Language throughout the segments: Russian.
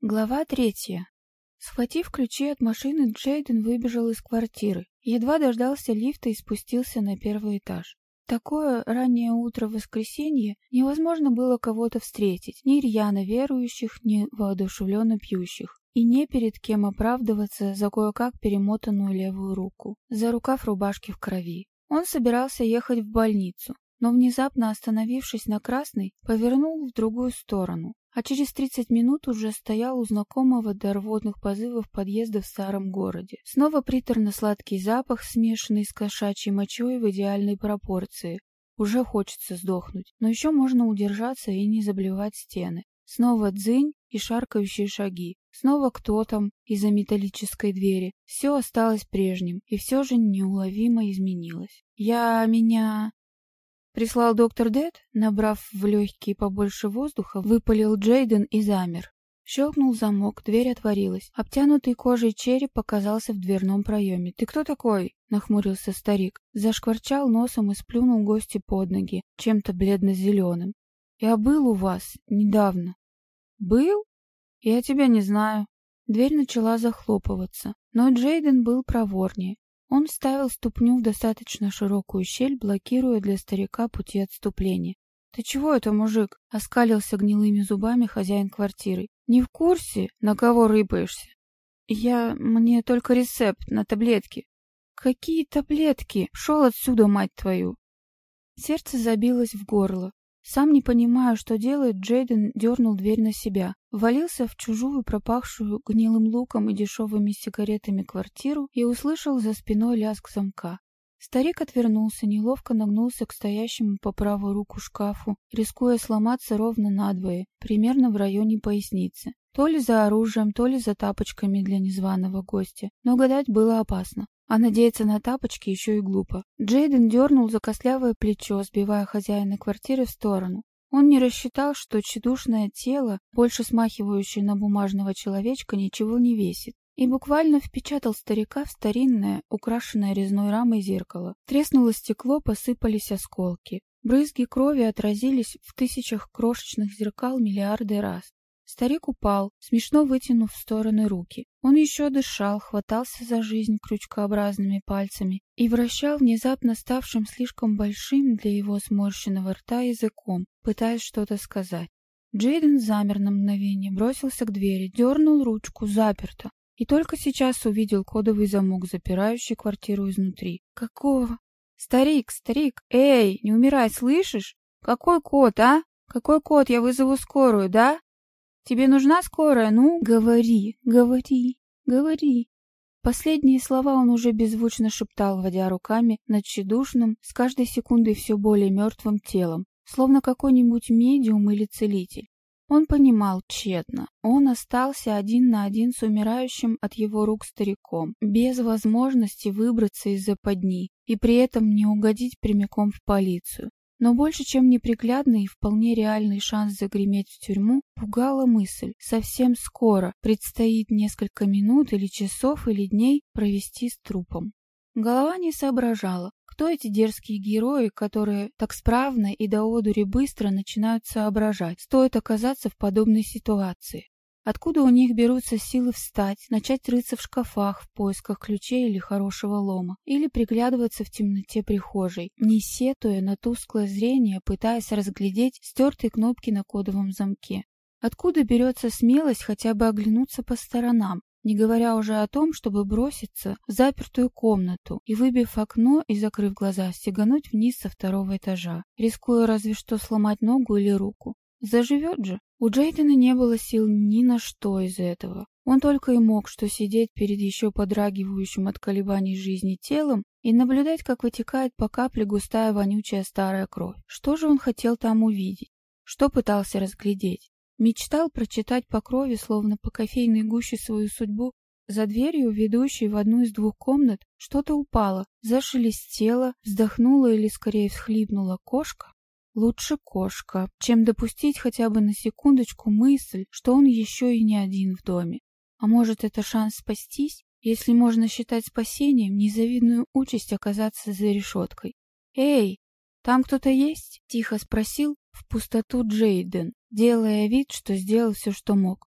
Глава третья. Схватив ключи от машины, Джейден выбежал из квартиры. Едва дождался лифта и спустился на первый этаж. Такое раннее утро воскресенье невозможно было кого-то встретить, ни рьяно верующих, ни воодушевленно пьющих, и не перед кем оправдываться за кое-как перемотанную левую руку, за рукав рубашки в крови. Он собирался ехать в больницу, но внезапно остановившись на красной, повернул в другую сторону, а через 30 минут уже стоял у знакомого до рвотных позывов подъезда в старом городе. Снова приторно-сладкий запах, смешанный с кошачьей мочой в идеальной пропорции. Уже хочется сдохнуть, но еще можно удержаться и не заблевать стены. Снова дзынь и шаркающие шаги. Снова кто там из-за металлической двери. Все осталось прежним, и все же неуловимо изменилось. «Я... меня...» Прислал доктор Дэд, набрав в легкие побольше воздуха, выпалил Джейден и замер. Щелкнул замок, дверь отворилась. Обтянутый кожей череп показался в дверном проеме. «Ты кто такой?» — нахмурился старик. Зашкварчал носом и сплюнул гости под ноги, чем-то бледно-зеленым. «Я был у вас недавно». «Был? Я тебя не знаю». Дверь начала захлопываться, но Джейден был проворнее. Он вставил ступню в достаточно широкую щель, блокируя для старика пути отступления. «Ты чего это, мужик?» — оскалился гнилыми зубами хозяин квартиры. «Не в курсе, на кого рыпаешься?» «Я... мне только рецепт на таблетки». «Какие таблетки? Шел отсюда, мать твою!» Сердце забилось в горло. Сам не понимая, что делает, Джейден дернул дверь на себя, ввалился в чужую, пропахшую гнилым луком и дешевыми сигаретами квартиру и услышал за спиной лязг замка. Старик отвернулся, неловко нагнулся к стоящему по правую руку шкафу, рискуя сломаться ровно надвое, примерно в районе поясницы. То ли за оружием, то ли за тапочками для незваного гостя, но гадать было опасно. А надеяться на тапочки еще и глупо. Джейден дернул за костлявое плечо, сбивая хозяина квартиры в сторону. Он не рассчитал, что тщедушное тело, больше смахивающее на бумажного человечка, ничего не весит, и буквально впечатал старика в старинное, украшенное резной рамой зеркало. Треснуло стекло, посыпались осколки. Брызги крови отразились в тысячах крошечных зеркал миллиарды раз. Старик упал, смешно вытянув в стороны руки. Он еще дышал, хватался за жизнь крючкообразными пальцами и вращал внезапно ставшим слишком большим для его сморщенного рта языком, пытаясь что-то сказать. Джейден замер на мгновение, бросился к двери, дернул ручку, заперто. И только сейчас увидел кодовый замок, запирающий квартиру изнутри. Какого? Старик, старик, эй, не умирай, слышишь? Какой код, а? Какой код? Я вызову скорую, да? Тебе нужна скорая? Ну, говори, говори, говори. Последние слова он уже беззвучно шептал, водя руками над тщедушным, с каждой секундой все более мертвым телом, словно какой-нибудь медиум или целитель. Он понимал тщетно. Он остался один на один с умирающим от его рук стариком, без возможности выбраться из западни и при этом не угодить прямиком в полицию. Но больше, чем неприглядный и вполне реальный шанс загреметь в тюрьму, пугала мысль. Совсем скоро предстоит несколько минут или часов или дней провести с трупом. Голова не соображала, кто эти дерзкие герои, которые так справно и до одури быстро начинают соображать, стоит оказаться в подобной ситуации. Откуда у них берутся силы встать, начать рыться в шкафах в поисках ключей или хорошего лома, или приглядываться в темноте прихожей, не сетуя на тусклое зрение, пытаясь разглядеть стертые кнопки на кодовом замке. Откуда берется смелость хотя бы оглянуться по сторонам, не говоря уже о том, чтобы броситься в запертую комнату и, выбив окно и закрыв глаза, стегануть вниз со второго этажа, рискуя разве что сломать ногу или руку. Заживет же. У Джейдена не было сил ни на что из этого. Он только и мог что сидеть перед еще подрагивающим от колебаний жизни телом и наблюдать, как вытекает по капле густая вонючая старая кровь. Что же он хотел там увидеть? Что пытался разглядеть? Мечтал прочитать по крови, словно по кофейной гуще свою судьбу. За дверью, ведущей в одну из двух комнат, что-то упало, зашелестело, вздохнула или скорее всхлипнула кошка. Лучше кошка, чем допустить хотя бы на секундочку мысль, что он еще и не один в доме. А может, это шанс спастись, если можно считать спасением незавидную участь оказаться за решеткой. «Эй, там кто-то есть?» — тихо спросил в пустоту Джейден, делая вид, что сделал все, что мог.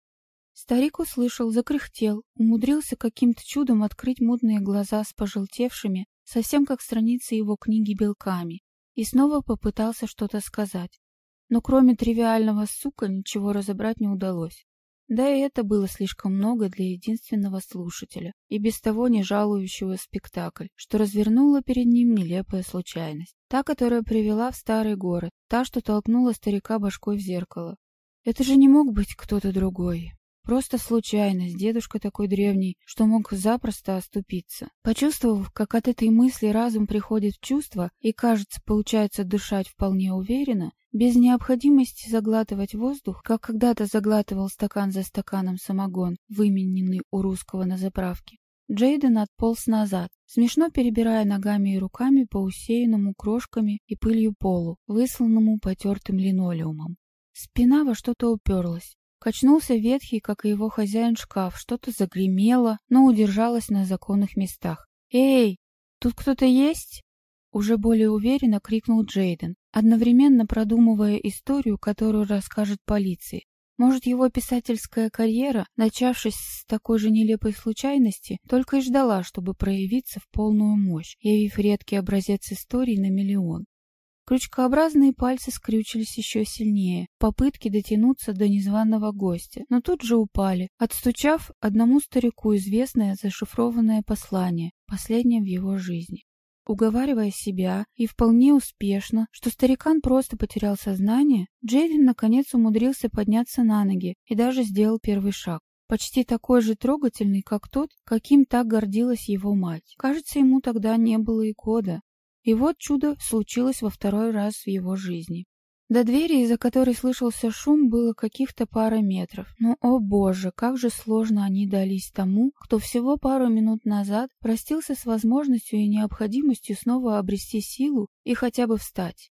Старик услышал, закряхтел, умудрился каким-то чудом открыть мутные глаза с пожелтевшими, совсем как страницы его книги белками, и снова попытался что-то сказать. Но кроме тривиального «сука» ничего разобрать не удалось. Да и это было слишком много для единственного слушателя, и без того не жалующего спектакль, что развернула перед ним нелепая случайность. Та, которая привела в старый город, та, что толкнула старика башкой в зеркало. Это же не мог быть кто-то другой. Просто случайность, дедушка такой древний, что мог запросто оступиться. Почувствовав, как от этой мысли разум приходит в чувство и, кажется, получается дышать вполне уверенно, без необходимости заглатывать воздух, как когда-то заглатывал стакан за стаканом самогон, вымененный у русского на заправке, Джейден отполз назад, смешно перебирая ногами и руками по усеянному крошками и пылью полу, высланному потертым линолеумом. Спина во что-то уперлась. Качнулся ветхий, как и его хозяин, шкаф, что-то загремело, но удержалось на законных местах. «Эй, тут кто-то есть?» Уже более уверенно крикнул Джейден, одновременно продумывая историю, которую расскажет полиции. Может, его писательская карьера, начавшись с такой же нелепой случайности, только и ждала, чтобы проявиться в полную мощь, явив редкий образец истории на миллион. Крючкообразные пальцы скрючились еще сильнее, попытки дотянуться до незваного гостя, но тут же упали, отстучав одному старику известное зашифрованное послание, последнее в его жизни. Уговаривая себя, и вполне успешно, что старикан просто потерял сознание, Джейден наконец умудрился подняться на ноги и даже сделал первый шаг. Почти такой же трогательный, как тот, каким так гордилась его мать. Кажется, ему тогда не было и года, и вот чудо случилось во второй раз в его жизни. До двери, из-за которой слышался шум, было каких-то пара метров. Но, о боже, как же сложно они дались тому, кто всего пару минут назад простился с возможностью и необходимостью снова обрести силу и хотя бы встать.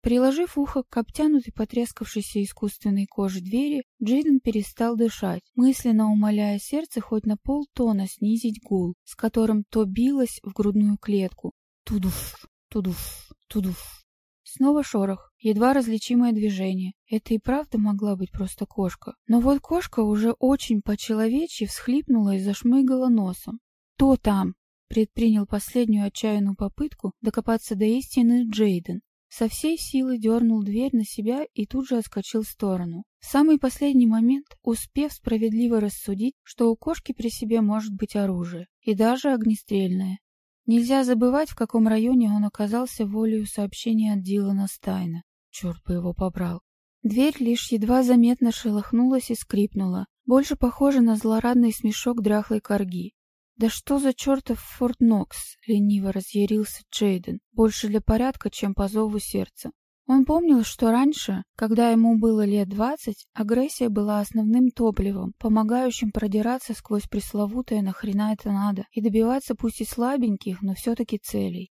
Приложив ухо к обтянутой потрескавшейся искусственной коже двери, Джейден перестал дышать, мысленно умоляя сердце хоть на полтона снизить гул, с которым то билось в грудную клетку. Тудуф, Тудуф, тудуф. Снова шорох, едва различимое движение. Это и правда могла быть просто кошка. Но вот кошка уже очень по-человечьи всхлипнула и зашмыгала носом. «Кто там?» предпринял последнюю отчаянную попытку докопаться до истины Джейден. Со всей силы дернул дверь на себя и тут же отскочил в сторону. В самый последний момент, успев справедливо рассудить, что у кошки при себе может быть оружие, и даже огнестрельное. Нельзя забывать, в каком районе он оказался волею сообщения от Дилана Стайна. Черт бы его побрал. Дверь лишь едва заметно шелохнулась и скрипнула, больше похоже на злорадный смешок дряхлой корги. «Да что за чертов Форт Нокс?» — лениво разъярился Джейден, больше для порядка, чем по зову сердца. Он помнил, что раньше, когда ему было лет двадцать, агрессия была основным топливом, помогающим продираться сквозь пресловутое «нахрена это надо» и добиваться пусть и слабеньких, но все-таки целей.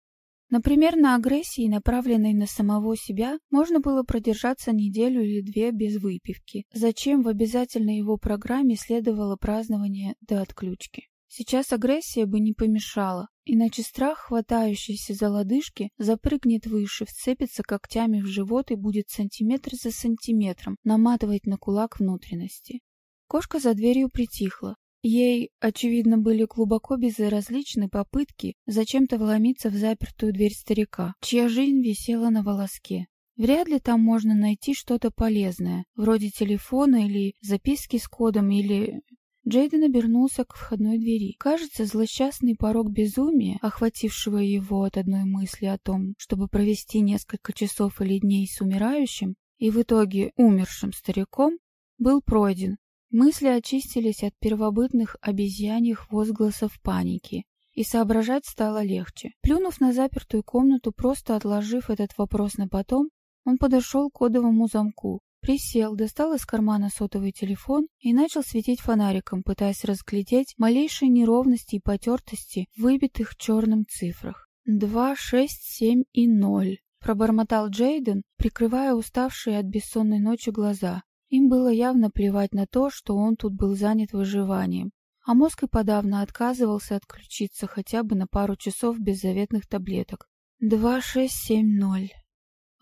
Например, на агрессии, направленной на самого себя, можно было продержаться неделю или две без выпивки. Зачем в обязательной его программе следовало празднование до отключки? Сейчас агрессия бы не помешала, иначе страх, хватающийся за лодыжки, запрыгнет выше, вцепится когтями в живот и будет сантиметр за сантиметром наматывать на кулак внутренности. Кошка за дверью притихла. Ей, очевидно, были глубоко безразличны попытки зачем-то вломиться в запертую дверь старика, чья жизнь висела на волоске. Вряд ли там можно найти что-то полезное, вроде телефона или записки с кодом или Джейден обернулся к входной двери. Кажется, злосчастный порог безумия, охватившего его от одной мысли о том, чтобы провести несколько часов или дней с умирающим и в итоге умершим стариком, был пройден. Мысли очистились от первобытных обезьяньих возгласов паники, и соображать стало легче. Плюнув на запертую комнату, просто отложив этот вопрос на потом, он подошел к кодовому замку, Присел, достал из кармана сотовый телефон и начал светить фонариком, пытаясь разглядеть малейшие неровности и потертости выбитых черным цифрах. «Два, шесть, семь и ноль», — пробормотал Джейден, прикрывая уставшие от бессонной ночи глаза. Им было явно плевать на то, что он тут был занят выживанием. А мозг и подавно отказывался отключиться хотя бы на пару часов без заветных таблеток. «Два, шесть, семь, ноль».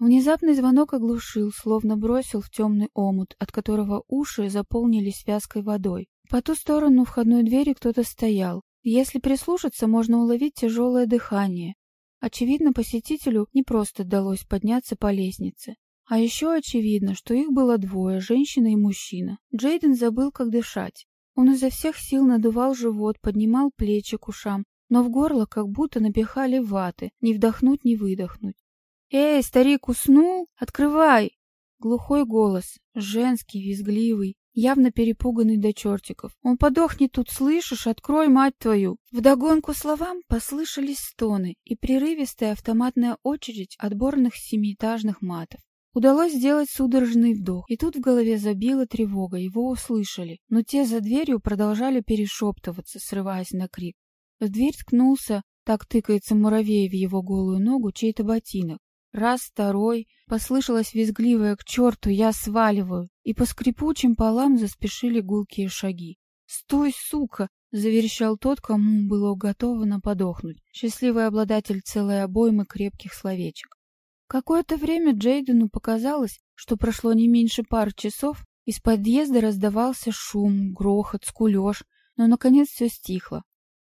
Внезапный звонок оглушил, словно бросил в темный омут, от которого уши заполнились вязкой водой. По ту сторону входной двери кто-то стоял. Если прислушаться, можно уловить тяжелое дыхание. Очевидно, посетителю не просто удалось подняться по лестнице. А еще очевидно, что их было двое, женщина и мужчина. Джейден забыл, как дышать. Он изо всех сил надувал живот, поднимал плечи к ушам, но в горло как будто напихали ваты, не вдохнуть, не выдохнуть. «Эй, старик уснул? Открывай!» Глухой голос, женский, визгливый, явно перепуганный до чертиков. «Он подохнет тут, слышишь? Открой, мать твою!» Вдогонку словам послышались стоны и прерывистая автоматная очередь отборных семиэтажных матов. Удалось сделать судорожный вдох, и тут в голове забила тревога, его услышали, но те за дверью продолжали перешептываться, срываясь на крик. В дверь ткнулся, так тыкается муравей в его голую ногу, чей-то ботинок. Раз, второй, послышалось визгливое «К черту, я сваливаю!» И по скрипучим полам заспешили гулкие шаги. «Стой, сука!» — заверещал тот, кому было уготовано подохнуть, счастливый обладатель целой обоймы крепких словечек. Какое-то время Джейдену показалось, что прошло не меньше пары часов, из подъезда раздавался шум, грохот, скулеж, но, наконец, все стихло.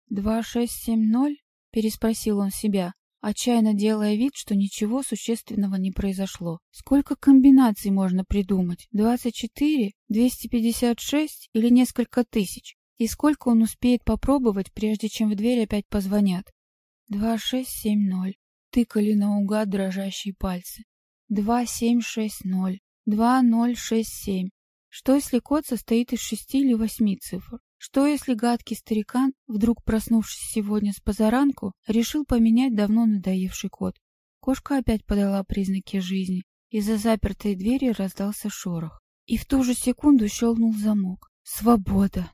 «Два шесть семь ноль?» — переспросил он себя, отчаянно делая вид, что ничего существенного не произошло. Сколько комбинаций можно придумать? Двадцать четыре? Двести пятьдесят шесть или несколько тысяч? И сколько он успеет попробовать, прежде чем в дверь опять позвонят? Два шесть семь ноль тыкали наугад дрожащие пальцы. Два семь шесть ноль, два ноль шесть семь. Что если код состоит из шести или восьми цифр? Что если гадкий старикан, вдруг проснувшись сегодня с позаранку, решил поменять давно надоевший код? Кошка опять подала признаки жизни. Из-за запертой двери раздался шорох. И в ту же секунду щелкнул замок. Свобода!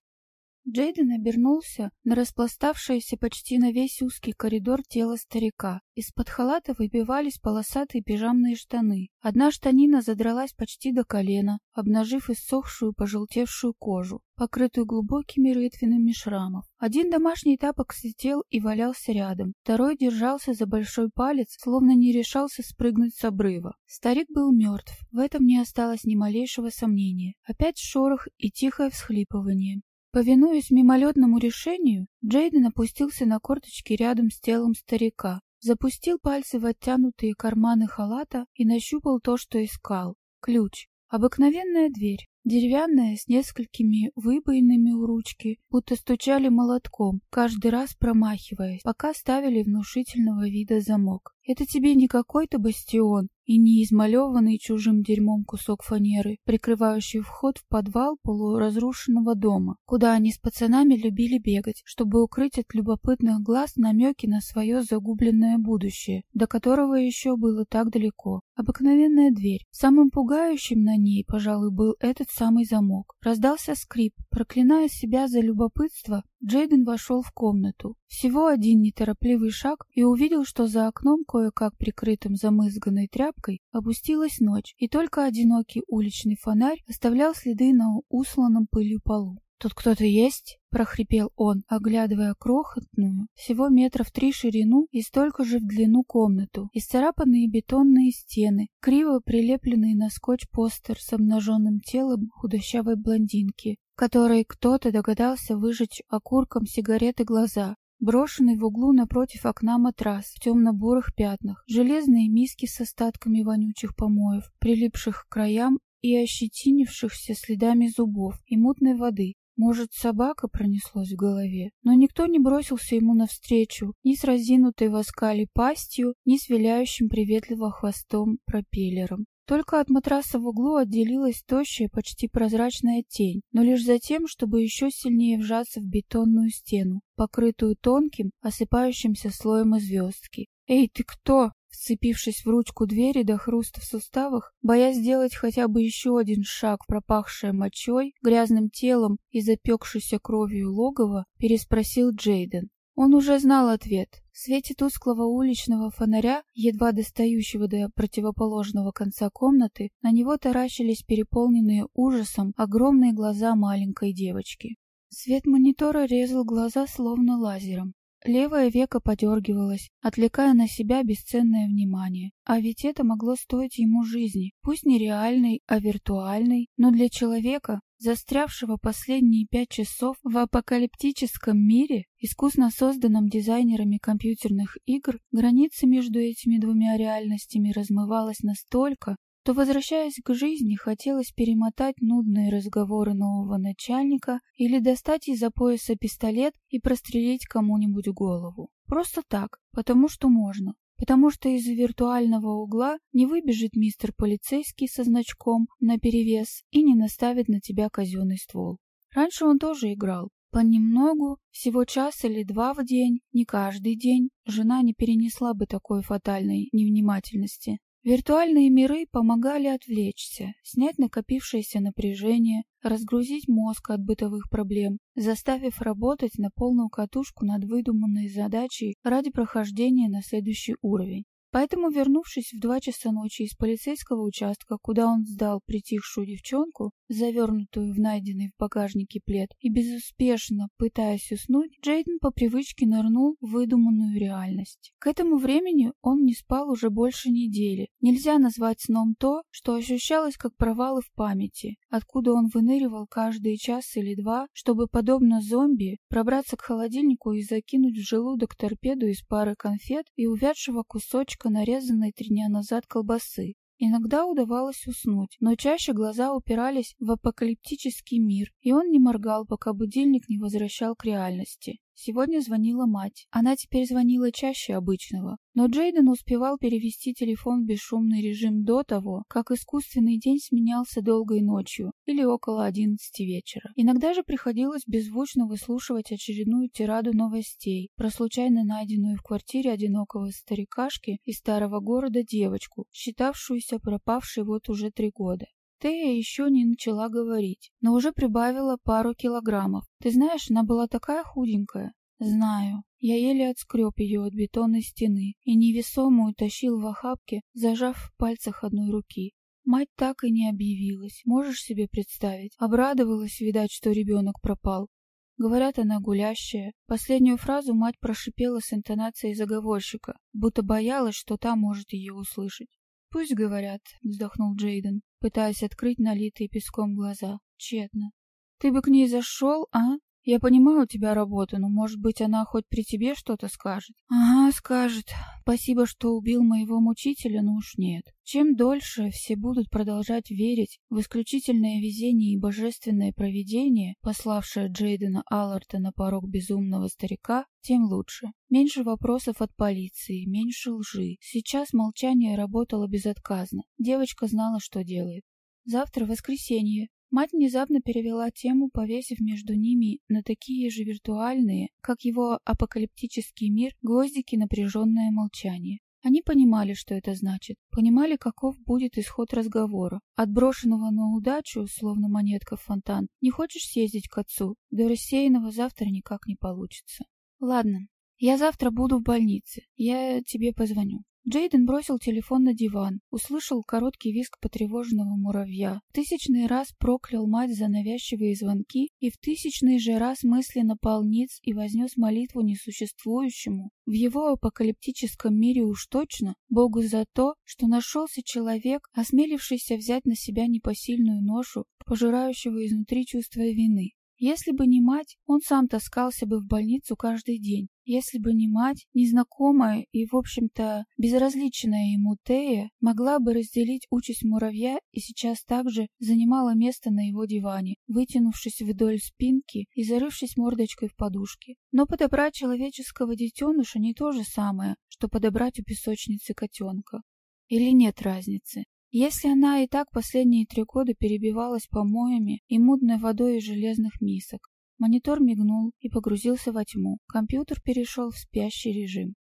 Джейден обернулся на распластавшееся почти на весь узкий коридор тело старика. Из-под халата выбивались полосатые пижамные штаны. Одна штанина задралась почти до колена, обнажив иссохшую пожелтевшую кожу, покрытую глубокими рытвинами шрамов. Один домашний тапок сидел и валялся рядом, второй держался за большой палец, словно не решался спрыгнуть с обрыва. Старик был мертв, в этом не осталось ни малейшего сомнения. Опять шорох и тихое всхлипывание. Повинуясь мимолетному решению, Джейден опустился на корточки рядом с телом старика, запустил пальцы в оттянутые карманы халата и нащупал то, что искал — ключ. Обыкновенная дверь, деревянная, с несколькими выбоинами у ручки, будто стучали молотком, каждый раз промахиваясь, пока ставили внушительного вида замок. Это тебе не какой-то бастион и не измалеванный чужим дерьмом кусок фанеры, прикрывающий вход в подвал полуразрушенного дома, куда они с пацанами любили бегать, чтобы укрыть от любопытных глаз намеки на свое загубленное будущее, до которого еще было так далеко. Обыкновенная дверь. Самым пугающим на ней, пожалуй, был этот самый замок. Раздался скрип. Проклиная себя за любопытство, Джейден вошел в комнату. Всего один неторопливый шаг и увидел, что за окном, кое-как прикрытым замызганной тряпкой, опустилась ночь, и только одинокий уличный фонарь оставлял следы на усланном пылью полу. «Тут кто-то есть?» — прохрипел он, оглядывая крохотную, всего метров три ширину и столько же в длину комнату, исцарапанные бетонные стены, криво прилепленный на скотч постер с обнаженным телом худощавой блондинки, которой кто-то догадался выжечь окурком сигареты глаза, брошенный в углу напротив окна матрас в темно-бурых пятнах, железные миски с остатками вонючих помоев, прилипших к краям и ощетинившихся следами зубов и мутной воды, может, собака пронеслась в голове, но никто не бросился ему навстречу ни с разинутой в оскале пастью, ни с виляющим приветливо хвостом пропеллером. Только от матраса в углу отделилась тощая, почти прозрачная тень, но лишь за тем, чтобы еще сильнее вжаться в бетонную стену, покрытую тонким, осыпающимся слоем звездки. «Эй, ты кто?» Вцепившись в ручку двери до хруста в суставах, боясь сделать хотя бы еще один шаг пропахшее мочой, грязным телом и запекшейся кровью логово, переспросил Джейден. Он уже знал ответ. В свете тусклого уличного фонаря, едва достающего до противоположного конца комнаты, на него таращились переполненные ужасом огромные глаза маленькой девочки. Свет монитора резал глаза словно лазером. Левое веко подергивалось, отвлекая на себя бесценное внимание. А ведь это могло стоить ему жизни, пусть не реальной, а виртуальной, но для человека, застрявшего последние пять часов в апокалиптическом мире, искусно созданном дизайнерами компьютерных игр, граница между этими двумя реальностями размывалась настолько, то, возвращаясь к жизни, хотелось перемотать нудные разговоры нового начальника или достать из-за пояса пистолет и прострелить кому-нибудь голову. Просто так, потому что можно. Потому что из виртуального угла не выбежит мистер полицейский со значком наперевес и не наставит на тебя казенный ствол. Раньше он тоже играл. Понемногу, всего час или два в день, не каждый день, жена не перенесла бы такой фатальной невнимательности. Виртуальные миры помогали отвлечься, снять накопившееся напряжение, разгрузить мозг от бытовых проблем, заставив работать на полную катушку над выдуманной задачей ради прохождения на следующий уровень. Поэтому, вернувшись в два часа ночи из полицейского участка, куда он сдал притихшую девчонку, завернутую в найденный в багажнике плед, и безуспешно пытаясь уснуть, Джейден по привычке нырнул в выдуманную реальность. К этому времени он не спал уже больше недели. Нельзя назвать сном то, что ощущалось как провалы в памяти, откуда он выныривал каждый час или два, чтобы, подобно зомби, пробраться к холодильнику и закинуть в желудок торпеду из пары конфет и увядшего кусочка кусочка нарезанной три дня назад колбасы. Иногда удавалось уснуть, но чаще глаза упирались в апокалиптический мир, и он не моргал, пока будильник не возвращал к реальности. Сегодня звонила мать. Она теперь звонила чаще обычного. Но Джейден успевал перевести телефон в бесшумный режим до того, как искусственный день сменялся долгой ночью или около одиннадцати вечера. Иногда же приходилось беззвучно выслушивать очередную тираду новостей про случайно найденную в квартире одинокого старикашки из старого города девочку, считавшуюся пропавшей вот уже три года. Тея еще не начала говорить, но уже прибавила пару килограммов. Ты знаешь, она была такая худенькая. Знаю. Я еле отскреб ее от бетонной стены и невесомую тащил в охапке, зажав в пальцах одной руки. Мать так и не объявилась, можешь себе представить? Обрадовалась, видать, что ребенок пропал. Говорят, она гулящая. Последнюю фразу мать прошипела с интонацией заговорщика, будто боялась, что та может ее услышать. «Пусть говорят», — вздохнул Джейден, пытаясь открыть налитые песком глаза. Тщетно. «Ты бы к ней зашел, а? Я понимаю у тебя работу, но, может быть, она хоть при тебе что-то скажет?» «Ага, скажет. Спасибо, что убил моего мучителя, но уж нет. Чем дольше все будут продолжать верить в исключительное везение и божественное провидение, пославшее Джейдена Алларта на порог безумного старика, тем лучше. Меньше вопросов от полиции, меньше лжи. Сейчас молчание работало безотказно. Девочка знала, что делает. Завтра воскресенье. Мать внезапно перевела тему, повесив между ними на такие же виртуальные, как его апокалиптический мир, гвоздики напряженное молчание. Они понимали, что это значит, понимали, каков будет исход разговора. Отброшенного на удачу, словно монетка в фонтан, не хочешь съездить к отцу, до рассеянного завтра никак не получится. Ладно, я завтра буду в больнице, я тебе позвоню. Джейден бросил телефон на диван, услышал короткий визг потревоженного муравья, в тысячный раз проклял мать за навязчивые звонки и в тысячный же раз мысленно пал ниц и вознес молитву несуществующему, в его апокалиптическом мире уж точно, Богу за то, что нашелся человек, осмелившийся взять на себя непосильную ношу, пожирающего изнутри чувство вины. Если бы не мать, он сам таскался бы в больницу каждый день. Если бы не мать, незнакомая и, в общем-то, безразличная ему Тея могла бы разделить участь муравья и сейчас также занимала место на его диване, вытянувшись вдоль спинки и зарывшись мордочкой в подушке. Но подобрать человеческого детеныша не то же самое, что подобрать у песочницы котенка. Или нет разницы? Если она и так последние три года перебивалась помоями и мутной водой из железных мисок, монитор мигнул и погрузился во тьму, компьютер перешел в спящий режим.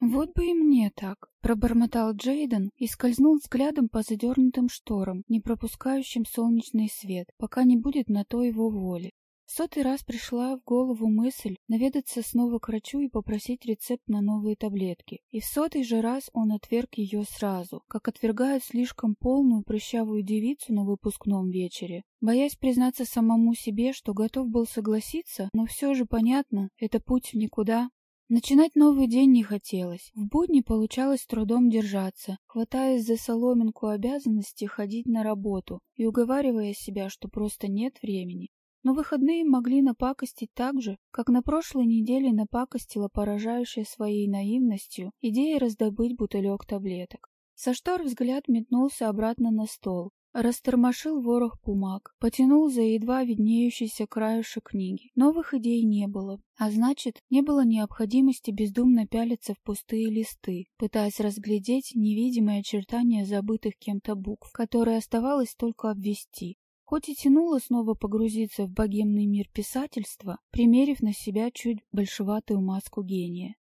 «Вот бы и мне так», — пробормотал Джейден и скользнул взглядом по задернутым шторам, не пропускающим солнечный свет, пока не будет на то его воли сотый раз пришла в голову мысль наведаться снова к врачу и попросить рецепт на новые таблетки. И в сотый же раз он отверг ее сразу, как отвергают слишком полную прыщавую девицу на выпускном вечере. Боясь признаться самому себе, что готов был согласиться, но все же понятно, это путь в никуда, Начинать новый день не хотелось. В будни получалось трудом держаться, хватаясь за соломинку обязанности ходить на работу и уговаривая себя, что просто нет времени. Но выходные могли напакостить так же, как на прошлой неделе напакостила поражающая своей наивностью идея раздобыть бутылек таблеток. Со штор взгляд метнулся обратно на стол, Растормошил ворох бумаг, потянул за едва виднеющийся краешек книги. Новых идей не было, а значит, не было необходимости бездумно пялиться в пустые листы, пытаясь разглядеть невидимые очертания забытых кем-то букв, которые оставалось только обвести. Хоть и тянуло снова погрузиться в богемный мир писательства, примерив на себя чуть большеватую маску гения.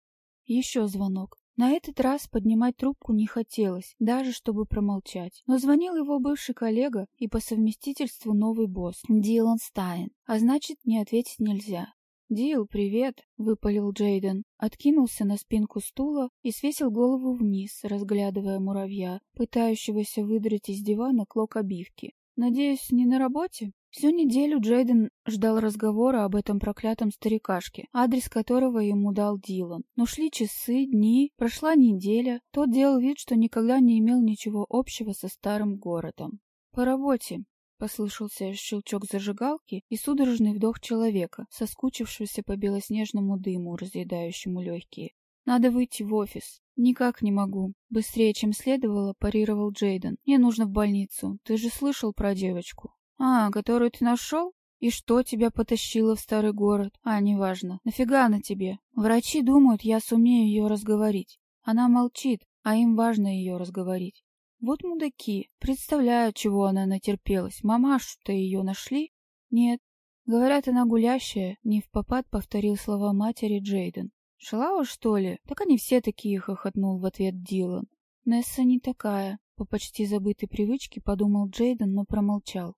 Еще звонок. На этот раз поднимать трубку не хотелось, даже чтобы промолчать. Но звонил его бывший коллега и по совместительству новый босс, Дилан Стайн, а значит, не ответить нельзя. «Дил, привет!» — выпалил Джейден, откинулся на спинку стула и свесил голову вниз, разглядывая муравья, пытающегося выдрать из дивана клок обивки. «Надеюсь, не на работе?» Всю неделю Джейден ждал разговора об этом проклятом старикашке, адрес которого ему дал Дилан. Но шли часы, дни, прошла неделя. Тот делал вид, что никогда не имел ничего общего со старым городом. «По работе», — послышался щелчок зажигалки и судорожный вдох человека, соскучившегося по белоснежному дыму, разъедающему легкие. «Надо выйти в офис». «Никак не могу». Быстрее, чем следовало, парировал Джейден. «Мне нужно в больницу. Ты же слышал про девочку?» «А, которую ты нашел? И что тебя потащило в старый город? А, неважно. Нафига она тебе? Врачи думают, я сумею ее разговорить. Она молчит, а им важно ее разговорить. Вот мудаки. Представляю, чего она натерпелась. Мамашу-то ее нашли? Нет. Говорят, она гулящая, не в попад повторил слова матери Джейден. Шалава, что ли? Так они все такие, хохотнул в ответ Дилан. Несса не такая, по почти забытой привычке подумал Джейден, но промолчал.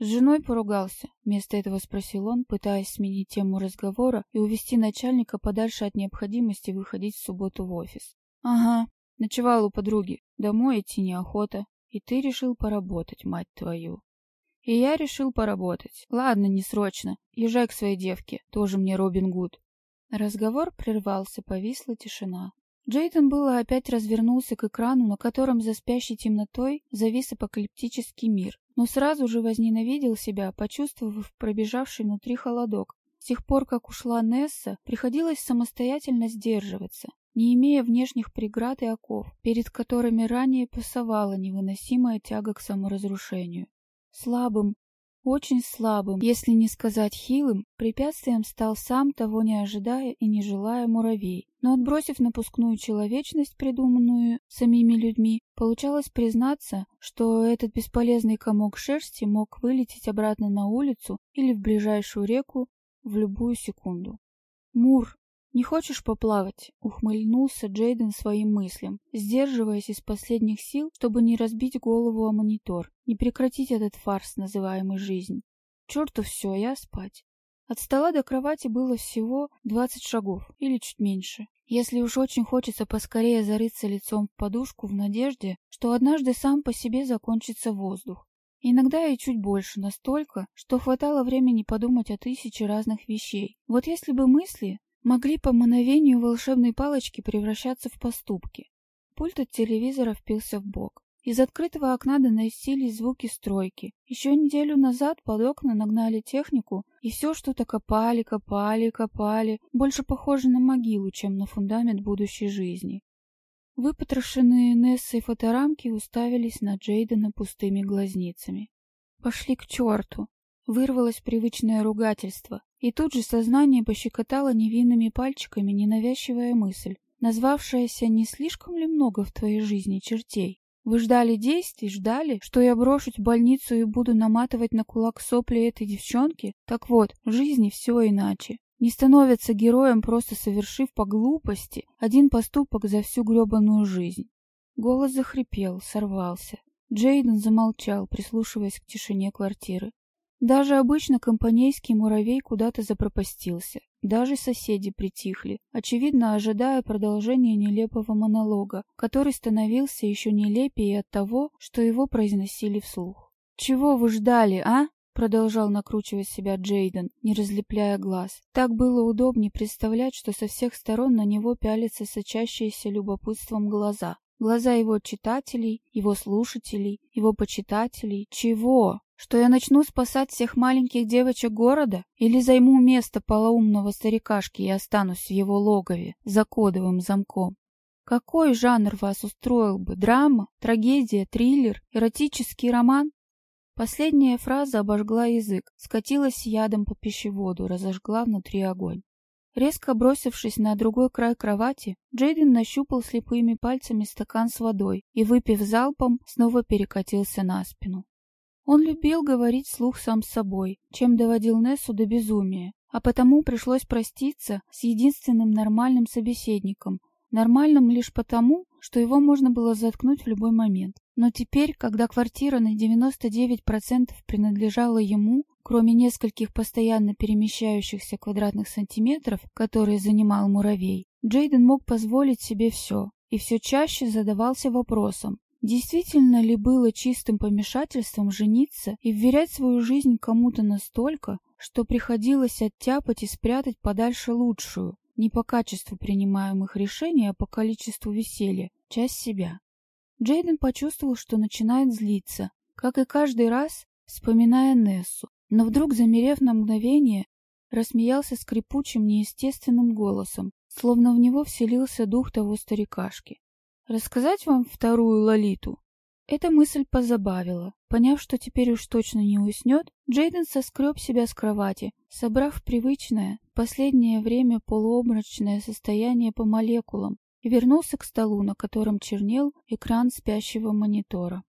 С женой поругался? Вместо этого спросил он, пытаясь сменить тему разговора и увести начальника подальше от необходимости выходить в субботу в офис. Ага, ночевал у подруги. Домой идти неохота. И ты решил поработать, мать твою. И я решил поработать. Ладно, не срочно. Езжай к своей девке. Тоже мне Робин Гуд. Разговор прервался, повисла тишина. Джейден было опять развернулся к экрану, на котором за спящей темнотой завис апокалиптический мир, но сразу же возненавидел себя, почувствовав пробежавший внутри холодок. С тех пор, как ушла Несса, приходилось самостоятельно сдерживаться, не имея внешних преград и оков, перед которыми ранее пасовала невыносимая тяга к саморазрушению. Слабым, очень слабым, если не сказать хилым, препятствием стал сам, того не ожидая и не желая муравей. Но отбросив напускную человечность, придуманную самими людьми, получалось признаться, что этот бесполезный комок шерсти мог вылететь обратно на улицу или в ближайшую реку в любую секунду. Мур, «Не хочешь поплавать?» — ухмыльнулся Джейден своим мыслям, сдерживаясь из последних сил, чтобы не разбить голову о монитор, не прекратить этот фарс, называемый жизнь. «Черту все, я спать». От стола до кровати было всего двадцать шагов, или чуть меньше. Если уж очень хочется поскорее зарыться лицом в подушку в надежде, что однажды сам по себе закончится воздух. Иногда и чуть больше, настолько, что хватало времени подумать о тысяче разных вещей. Вот если бы мысли могли по мановению волшебной палочки превращаться в поступки. Пульт от телевизора впился в бок. Из открытого окна доносились звуки стройки. Еще неделю назад под окна нагнали технику, и все что-то копали, копали, копали, больше похоже на могилу, чем на фундамент будущей жизни. Выпотрошенные Нессой фоторамки уставились на Джейдена пустыми глазницами. «Пошли к черту!» Вырвалось привычное ругательство, и тут же сознание пощекотало невинными пальчиками ненавязчивая мысль, назвавшаяся «Не слишком ли много в твоей жизни чертей?» Вы ждали действий, ждали, что я брошусь в больницу и буду наматывать на кулак сопли этой девчонки? Так вот, в жизни все иначе. Не становится героем, просто совершив по глупости один поступок за всю гребаную жизнь. Голос захрипел, сорвался. Джейден замолчал, прислушиваясь к тишине квартиры. Даже обычно компанейский муравей куда-то запропастился. Даже соседи притихли, очевидно ожидая продолжения нелепого монолога, который становился еще нелепее от того, что его произносили вслух. «Чего вы ждали, а?» продолжал накручивать себя Джейден, не разлепляя глаз. Так было удобнее представлять, что со всех сторон на него пялятся сочащиеся любопытством глаза. Глаза его читателей, его слушателей, его почитателей. Чего? Что я начну спасать всех маленьких девочек города? Или займу место полоумного старикашки и останусь в его логове за кодовым замком? Какой жанр вас устроил бы? Драма? Трагедия? Триллер? Эротический роман? Последняя фраза обожгла язык, скатилась ядом по пищеводу, разожгла внутри огонь. Резко бросившись на другой край кровати, Джейден нащупал слепыми пальцами стакан с водой и, выпив залпом, снова перекатился на спину. Он любил говорить слух сам с собой, чем доводил Нессу до безумия, а потому пришлось проститься с единственным нормальным собеседником, нормальным лишь потому, что его можно было заткнуть в любой момент. Но теперь, когда квартира на 99% принадлежала ему, Кроме нескольких постоянно перемещающихся квадратных сантиметров, которые занимал муравей, Джейден мог позволить себе все, и все чаще задавался вопросом, действительно ли было чистым помешательством жениться и вверять свою жизнь кому-то настолько, что приходилось оттяпать и спрятать подальше лучшую, не по качеству принимаемых решений, а по количеству веселья, часть себя. Джейден почувствовал, что начинает злиться, как и каждый раз, вспоминая Нессу, но вдруг, замерев на мгновение, рассмеялся скрипучим, неестественным голосом, словно в него вселился дух того старикашки. «Рассказать вам вторую Лолиту?» Эта мысль позабавила. Поняв, что теперь уж точно не уснет, Джейден соскреб себя с кровати, собрав привычное, последнее время полуобморочное состояние по молекулам, и вернулся к столу, на котором чернел экран спящего монитора.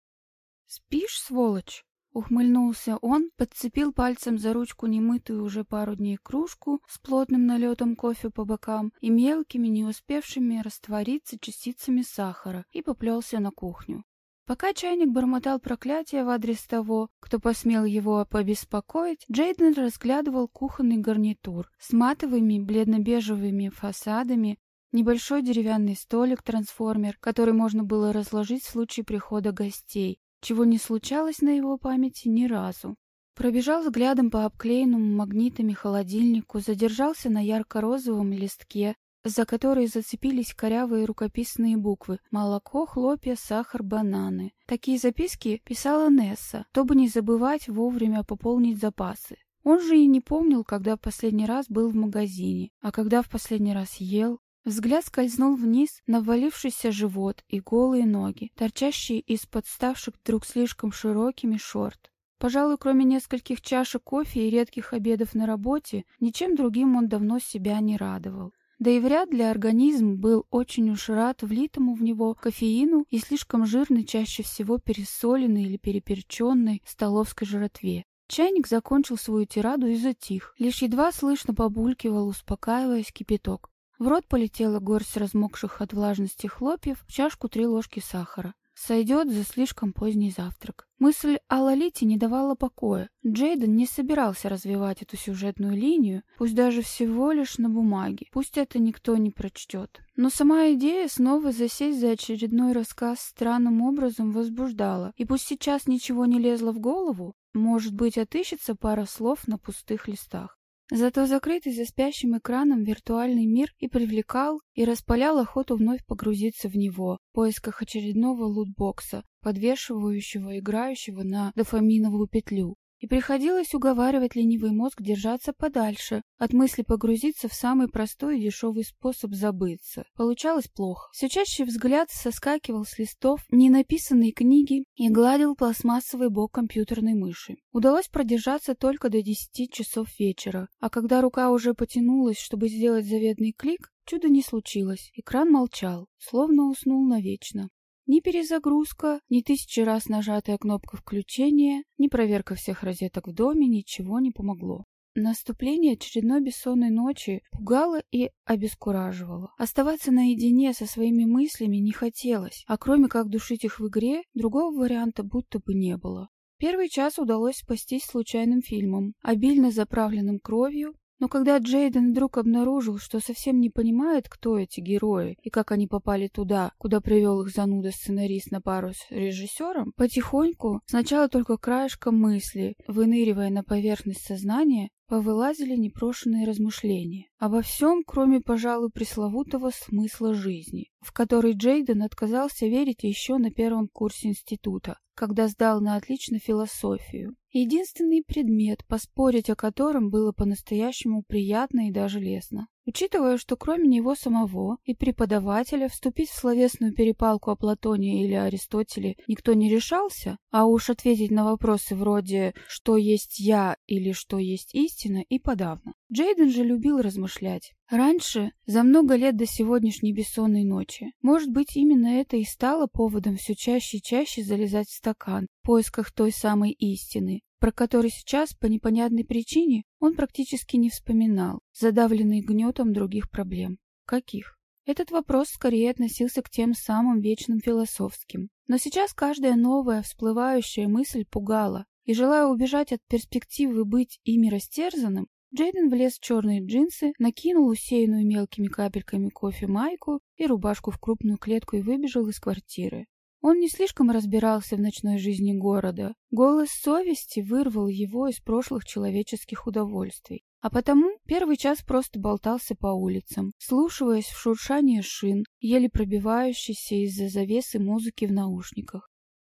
«Спишь, сволочь?» Ухмыльнулся он, подцепил пальцем за ручку немытую уже пару дней кружку с плотным налетом кофе по бокам и мелкими, не успевшими раствориться частицами сахара, и поплелся на кухню. Пока чайник бормотал проклятие в адрес того, кто посмел его побеспокоить, Джейден разглядывал кухонный гарнитур с матовыми бледно-бежевыми фасадами, небольшой деревянный столик-трансформер, который можно было разложить в случае прихода гостей, чего не случалось на его памяти ни разу. Пробежал взглядом по обклеенному магнитами холодильнику, задержался на ярко-розовом листке, за который зацепились корявые рукописные буквы «Молоко, хлопья, сахар, бананы». Такие записки писала Несса, чтобы не забывать вовремя пополнить запасы. Он же и не помнил, когда в последний раз был в магазине, а когда в последний раз ел. Взгляд скользнул вниз на ввалившийся живот и голые ноги, торчащие из-под ставших вдруг слишком широкими шорт. Пожалуй, кроме нескольких чашек кофе и редких обедов на работе, ничем другим он давно себя не радовал. Да и вряд ли организм был очень уж рад влитому в него кофеину и слишком жирной, чаще всего пересоленной или переперченной столовской жратве. Чайник закончил свою тираду и затих. Лишь едва слышно побулькивал, успокаиваясь кипяток. В рот полетела горсть размокших от влажности хлопьев, в чашку три ложки сахара. Сойдет за слишком поздний завтрак. Мысль о Лолите не давала покоя. Джейден не собирался развивать эту сюжетную линию, пусть даже всего лишь на бумаге. Пусть это никто не прочтет. Но сама идея снова засесть за очередной рассказ странным образом возбуждала. И пусть сейчас ничего не лезло в голову, может быть, отыщется пара слов на пустых листах. Зато закрытый за спящим экраном виртуальный мир и привлекал, и распалял охоту вновь погрузиться в него, в поисках очередного лутбокса, подвешивающего играющего на дофаминовую петлю и приходилось уговаривать ленивый мозг держаться подальше от мысли погрузиться в самый простой и дешевый способ забыться. Получалось плохо. Все чаще взгляд соскакивал с листов ненаписанной книги и гладил пластмассовый бок компьютерной мыши. Удалось продержаться только до 10 часов вечера, а когда рука уже потянулась, чтобы сделать заветный клик, чуда не случилось. Экран молчал, словно уснул навечно. Ни перезагрузка, ни тысячи раз нажатая кнопка включения, ни проверка всех розеток в доме ничего не помогло. Наступление очередной бессонной ночи пугало и обескураживало. Оставаться наедине со своими мыслями не хотелось, а кроме как душить их в игре, другого варианта будто бы не было. Первый час удалось спастись случайным фильмом, обильно заправленным кровью, Но когда Джейден вдруг обнаружил, что совсем не понимает, кто эти герои и как они попали туда, куда привел их зануда-сценарист на пару с режиссером, потихоньку, сначала только краешком мысли, выныривая на поверхность сознания, повылазили непрошенные размышления обо всем, кроме, пожалуй, пресловутого смысла жизни, в который Джейден отказался верить еще на первом курсе института, когда сдал на отлично философию. Единственный предмет, поспорить о котором было по-настоящему приятно и даже лестно. Учитывая, что кроме него самого и преподавателя вступить в словесную перепалку о Платоне или Аристотеле никто не решался, а уж ответить на вопросы вроде «что есть я» или «что есть истина» и подавно. Джейден же любил размышлять. Раньше, за много лет до сегодняшней бессонной ночи, может быть, именно это и стало поводом все чаще и чаще залезать в стакан в поисках той самой истины, про который сейчас, по непонятной причине, он практически не вспоминал, задавленный гнетом других проблем. Каких? Этот вопрос скорее относился к тем самым вечным философским. Но сейчас каждая новая всплывающая мысль пугала, и, желая убежать от перспективы быть ими растерзанным, Джейден влез в черные джинсы, накинул усеянную мелкими капельками кофе майку и рубашку в крупную клетку и выбежал из квартиры. Он не слишком разбирался в ночной жизни города. Голос совести вырвал его из прошлых человеческих удовольствий. А потому первый час просто болтался по улицам, слушаясь в шуршание шин, еле пробивающейся из-за завесы музыки в наушниках.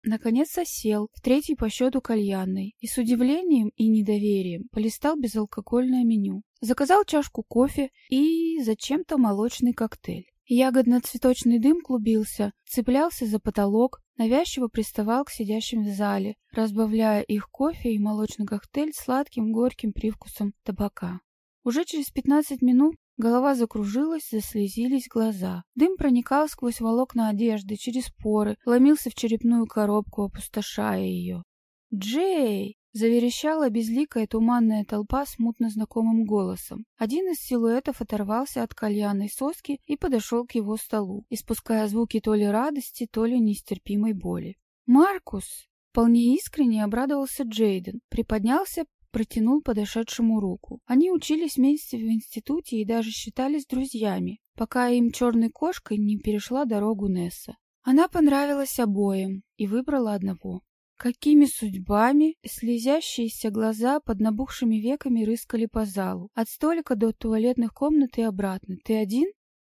Наконец осел в третий по счету кальянной и с удивлением и недоверием полистал безалкогольное меню. Заказал чашку кофе и зачем-то молочный коктейль. Ягодно-цветочный дым клубился, цеплялся за потолок, навязчиво приставал к сидящим в зале, разбавляя их кофе и молочный коктейль сладким горьким привкусом табака. Уже через 15 минут голова закружилась, заслезились глаза. Дым проникал сквозь волокна одежды, через поры, ломился в черепную коробку, опустошая ее. «Джей!» Заверещала безликая туманная толпа смутно знакомым голосом. Один из силуэтов оторвался от кальянной соски и подошел к его столу, испуская звуки то ли радости, то ли нестерпимой боли. «Маркус!» Вполне искренне обрадовался Джейден, приподнялся, протянул подошедшему руку. Они учились вместе в институте и даже считались друзьями, пока им черной кошкой не перешла дорогу Несса. Она понравилась обоим и выбрала одного. Какими судьбами слезящиеся глаза под набухшими веками рыскали по залу, от столика до туалетных комнат и обратно. Ты один?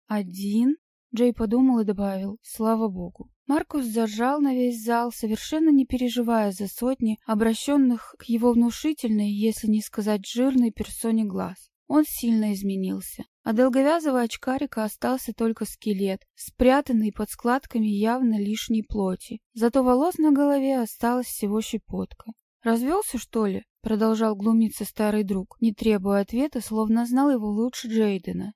Один? Джей подумал и добавил, слава богу. Маркус зажал на весь зал, совершенно не переживая за сотни обращенных к его внушительной, если не сказать жирной персоне глаз. Он сильно изменился. А долговязого очкарика остался только скелет, спрятанный под складками явно лишней плоти. Зато волос на голове осталась всего щепотка. «Развелся, что ли?» — продолжал глумиться старый друг, не требуя ответа, словно знал его лучше Джейдена.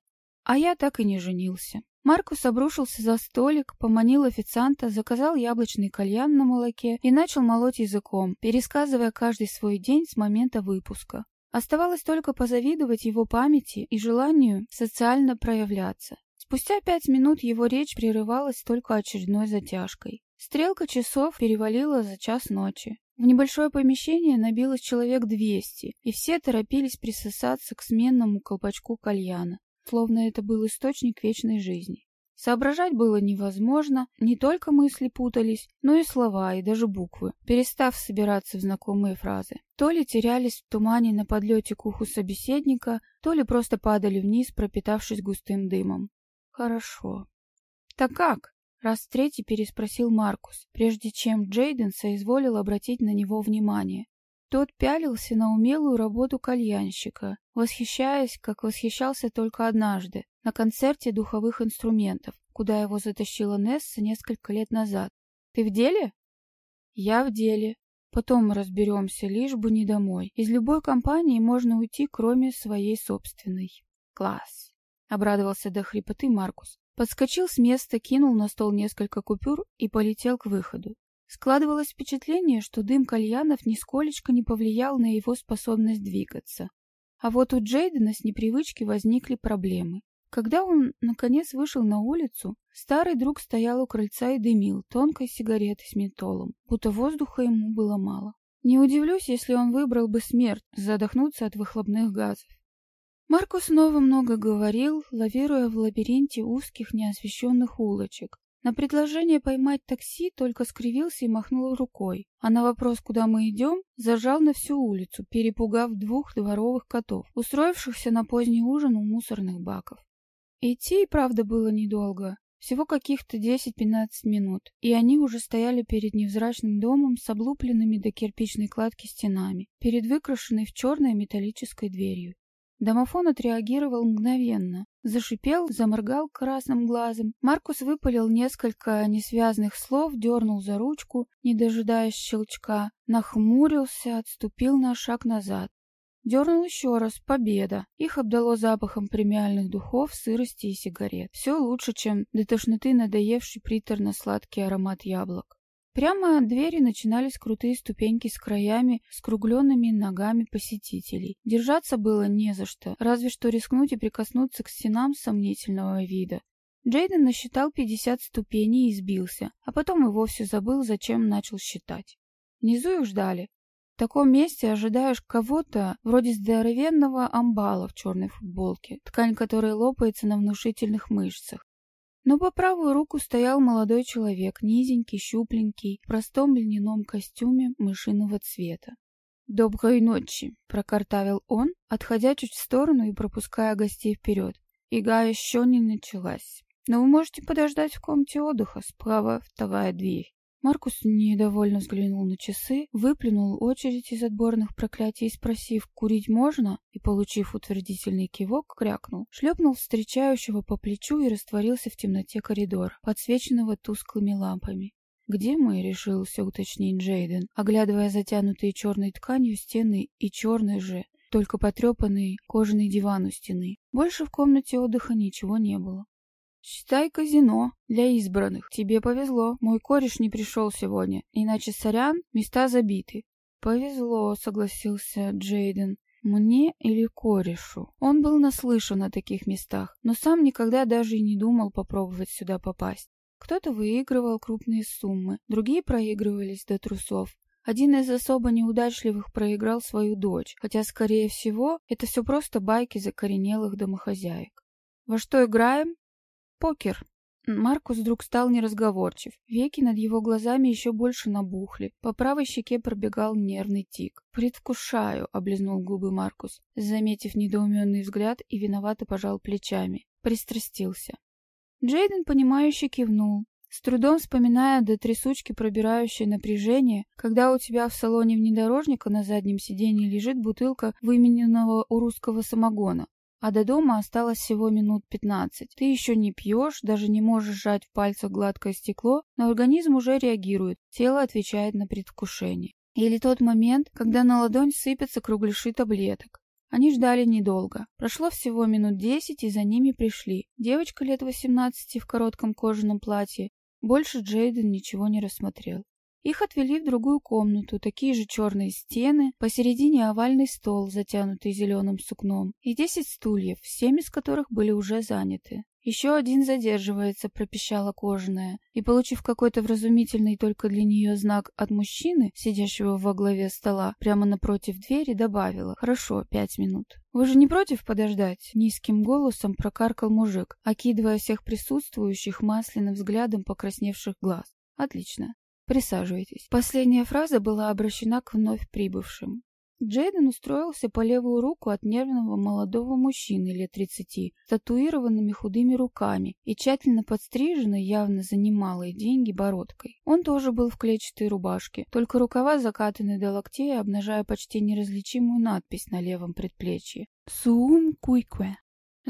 А я так и не женился. Маркус обрушился за столик, поманил официанта, заказал яблочный кальян на молоке и начал молоть языком, пересказывая каждый свой день с момента выпуска. Оставалось только позавидовать его памяти и желанию социально проявляться. Спустя пять минут его речь прерывалась только очередной затяжкой. Стрелка часов перевалила за час ночи. В небольшое помещение набилось человек двести, и все торопились присосаться к сменному колпачку кальяна, словно это был источник вечной жизни. Соображать было невозможно, не только мысли путались, но и слова, и даже буквы, перестав собираться в знакомые фразы. То ли терялись в тумане на подлете к уху собеседника, то ли просто падали вниз, пропитавшись густым дымом. Хорошо. Так как? Раз третий переспросил Маркус, прежде чем Джейден соизволил обратить на него внимание. Тот пялился на умелую работу кальянщика, восхищаясь, как восхищался только однажды, на концерте духовых инструментов, куда его затащила Несса несколько лет назад. «Ты в деле?» «Я в деле. Потом разберемся, лишь бы не домой. Из любой компании можно уйти, кроме своей собственной». «Класс!» — обрадовался до хрипоты Маркус. Подскочил с места, кинул на стол несколько купюр и полетел к выходу. Складывалось впечатление, что дым кальянов нисколечко не повлиял на его способность двигаться. А вот у Джейдена с непривычки возникли проблемы. Когда он, наконец, вышел на улицу, старый друг стоял у крыльца и дымил тонкой сигаретой с ментолом, будто воздуха ему было мало. Не удивлюсь, если он выбрал бы смерть, задохнуться от выхлопных газов. Марко снова много говорил, лавируя в лабиринте узких неосвещенных улочек. На предложение поймать такси только скривился и махнул рукой, а на вопрос, куда мы идем, зажал на всю улицу, перепугав двух дворовых котов, устроившихся на поздний ужин у мусорных баков. Идти и правда было недолго, всего каких-то 10-15 минут, и они уже стояли перед невзрачным домом с облупленными до кирпичной кладки стенами, перед выкрашенной в черной металлической дверью. Домофон отреагировал мгновенно. Зашипел, заморгал красным глазом. Маркус выпалил несколько несвязных слов, дернул за ручку, не дожидаясь щелчка, нахмурился, отступил на шаг назад. Дернул еще раз. Победа. Их обдало запахом премиальных духов, сырости и сигарет. Все лучше, чем до тошноты надоевший приторно-сладкий аромат яблок. Прямо от двери начинались крутые ступеньки с краями, скругленными ногами посетителей. Держаться было не за что, разве что рискнуть и прикоснуться к стенам сомнительного вида. Джейден насчитал 50 ступеней и сбился, а потом и вовсе забыл, зачем начал считать. Внизу их ждали. В таком месте ожидаешь кого-то вроде здоровенного амбала в черной футболке, ткань которой лопается на внушительных мышцах. Но по правую руку стоял молодой человек, низенький, щупленький, в простом льняном костюме мышиного цвета. «Доброй ночи!» — прокартавил он, отходя чуть в сторону и пропуская гостей вперед. Ига еще не началась. Но вы можете подождать в комнате отдыха, справа вторая дверь. Маркус недовольно взглянул на часы, выплюнул очередь из отборных проклятий, спросив, курить можно, и, получив утвердительный кивок, крякнул, шлепнул встречающего по плечу и растворился в темноте коридора, подсвеченного тусклыми лампами. «Где мы?» — решился уточнить Джейден, оглядывая затянутые черной тканью стены и черный же, только потрепанный кожаный диван у стены. Больше в комнате отдыха ничего не было. «Считай казино для избранных. Тебе повезло. Мой кореш не пришел сегодня. Иначе, сорян, места забиты». «Повезло», — согласился Джейден. Мне или корешу. Он был наслышан о таких местах, но сам никогда даже и не думал попробовать сюда попасть. Кто-то выигрывал крупные суммы, другие проигрывались до трусов. Один из особо неудачливых проиграл свою дочь, хотя, скорее всего, это все просто байки закоренелых домохозяек. «Во что играем?» Покер. Маркус вдруг стал неразговорчив. Веки над его глазами еще больше набухли. По правой щеке пробегал нервный тик. «Предвкушаю», — облизнул губы Маркус, заметив недоуменный взгляд и виновато пожал плечами. Пристрастился. Джейден, понимающе кивнул, с трудом вспоминая до трясучки пробирающее напряжение, когда у тебя в салоне внедорожника на заднем сиденье лежит бутылка вымененного у русского самогона. А до дома осталось всего минут пятнадцать. Ты еще не пьешь, даже не можешь сжать в пальцах гладкое стекло, но организм уже реагирует, тело отвечает на предвкушение. Или тот момент, когда на ладонь сыпятся кругляши таблеток. Они ждали недолго. Прошло всего минут десять, и за ними пришли. Девочка лет восемнадцати в коротком кожаном платье. Больше Джейден ничего не рассмотрел. Их отвели в другую комнату, такие же черные стены, посередине овальный стол, затянутый зеленым сукном, и десять стульев, семь из которых были уже заняты. «Еще один задерживается», — пропищала кожаная, и, получив какой-то вразумительный только для нее знак от мужчины, сидящего во главе стола, прямо напротив двери, добавила «Хорошо, пять минут». «Вы же не против подождать?» — низким голосом прокаркал мужик, окидывая всех присутствующих масляным взглядом покрасневших глаз. «Отлично. Присаживайтесь. Последняя фраза была обращена к вновь прибывшим. Джейден устроился по левую руку от нервного молодого мужчины лет тридцати, с татуированными худыми руками и тщательно подстриженной, явно за немалые деньги, бородкой. Он тоже был в клетчатой рубашке, только рукава закатаны до локтей, обнажая почти неразличимую надпись на левом предплечье. «Суум Куйкве».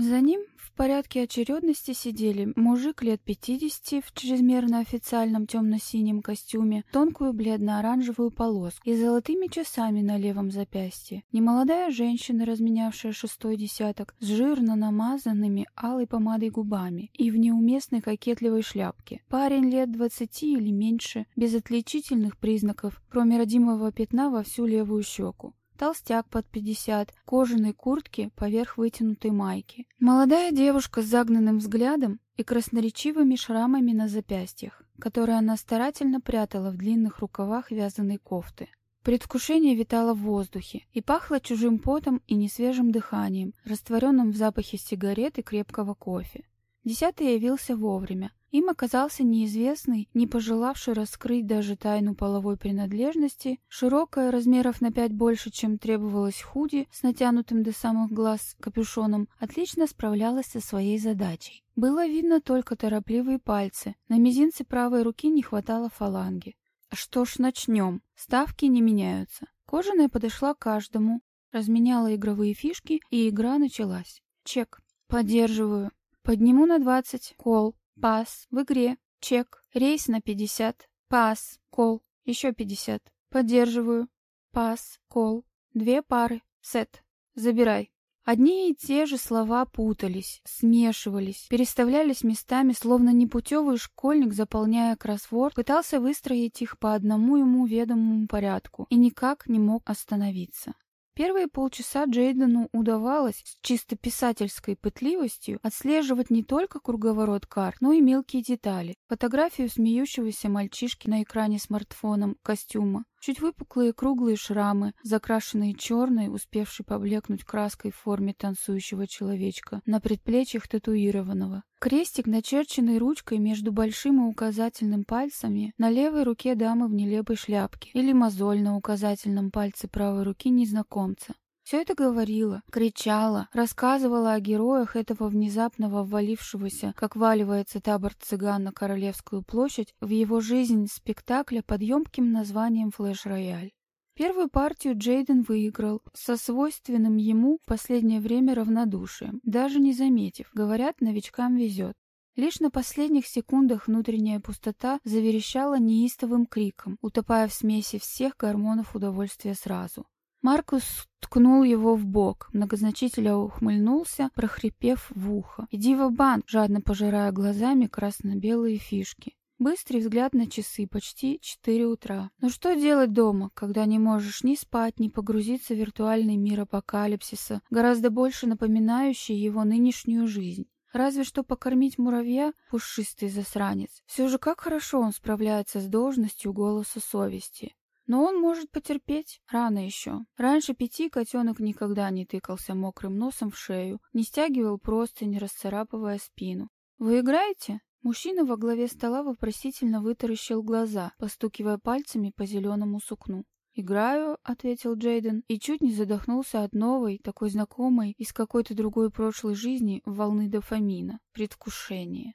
За ним в порядке очередности сидели мужик лет 50 в чрезмерно официальном темно-синем костюме, тонкую бледно-оранжевую полоску и золотыми часами на левом запястье, немолодая женщина, разменявшая шестой десяток, с жирно намазанными алой помадой губами и в неуместной кокетливой шляпке, парень лет 20 или меньше, без отличительных признаков, кроме родимого пятна во всю левую щеку толстяк под 50, кожаной куртке поверх вытянутой майки. Молодая девушка с загнанным взглядом и красноречивыми шрамами на запястьях, которые она старательно прятала в длинных рукавах вязаной кофты. Предвкушение витало в воздухе и пахло чужим потом и несвежим дыханием, растворенным в запахе сигарет и крепкого кофе. Десятый явился вовремя. Им оказался неизвестный, не пожелавший раскрыть даже тайну половой принадлежности, широкая, размеров на пять больше, чем требовалось худи, с натянутым до самых глаз капюшоном, отлично справлялась со своей задачей. Было видно только торопливые пальцы, на мизинце правой руки не хватало фаланги. Что ж, начнем. Ставки не меняются. Кожаная подошла к каждому, разменяла игровые фишки, и игра началась. Чек. Поддерживаю. Подниму на 20. Кол. Пас. В игре. Чек. Рейс на 50. Пас. Кол. Еще 50. Поддерживаю. Пас. Кол. Две пары. Сет. Забирай. Одни и те же слова путались, смешивались, переставлялись местами, словно непутевый школьник, заполняя кроссворд, пытался выстроить их по одному ему ведомому порядку и никак не мог остановиться. Первые полчаса Джейдену удавалось с чисто писательской пытливостью отслеживать не только круговорот карт, но и мелкие детали. Фотографию смеющегося мальчишки на экране смартфоном костюма, Чуть выпуклые круглые шрамы, закрашенные черной, успевшей поблекнуть краской в форме танцующего человечка, на предплечьях татуированного. Крестик, начерченный ручкой между большим и указательным пальцами, на левой руке дамы в нелепой шляпке, или мозоль на указательном пальце правой руки незнакомца. Все это говорила, кричала, рассказывала о героях этого внезапного ввалившегося, как валивается табор цыган на Королевскую площадь, в его жизнь спектакля под емким названием «Флэш-рояль». Первую партию Джейден выиграл со свойственным ему в последнее время равнодушием, даже не заметив, говорят, новичкам везет. Лишь на последних секундах внутренняя пустота заверещала неистовым криком, утопая в смеси всех гормонов удовольствия сразу. Маркус ткнул его в бок, многозначительно ухмыльнулся, прохрипев в ухо. «Иди в банк жадно пожирая глазами красно-белые фишки. Быстрый взгляд на часы, почти четыре утра. Но что делать дома, когда не можешь ни спать, ни погрузиться в виртуальный мир апокалипсиса, гораздо больше напоминающий его нынешнюю жизнь? Разве что покормить муравья, пушистый засранец. Все же как хорошо он справляется с должностью голоса совести. Но он может потерпеть. Рано еще. Раньше пяти котенок никогда не тыкался мокрым носом в шею, не стягивал простынь, расцарапывая спину. «Вы играете?» Мужчина во главе стола вопросительно вытаращил глаза, постукивая пальцами по зеленому сукну. «Играю», — ответил Джейден, и чуть не задохнулся от новой, такой знакомой, из какой-то другой прошлой жизни волны дофамина, предвкушения.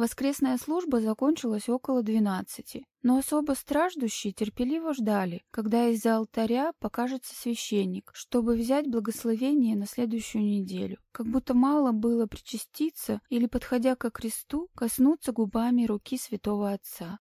Воскресная служба закончилась около двенадцати, но особо страждущие терпеливо ждали, когда из-за алтаря покажется священник, чтобы взять благословение на следующую неделю. Как будто мало было причаститься или, подходя ко кресту, коснуться губами руки святого отца.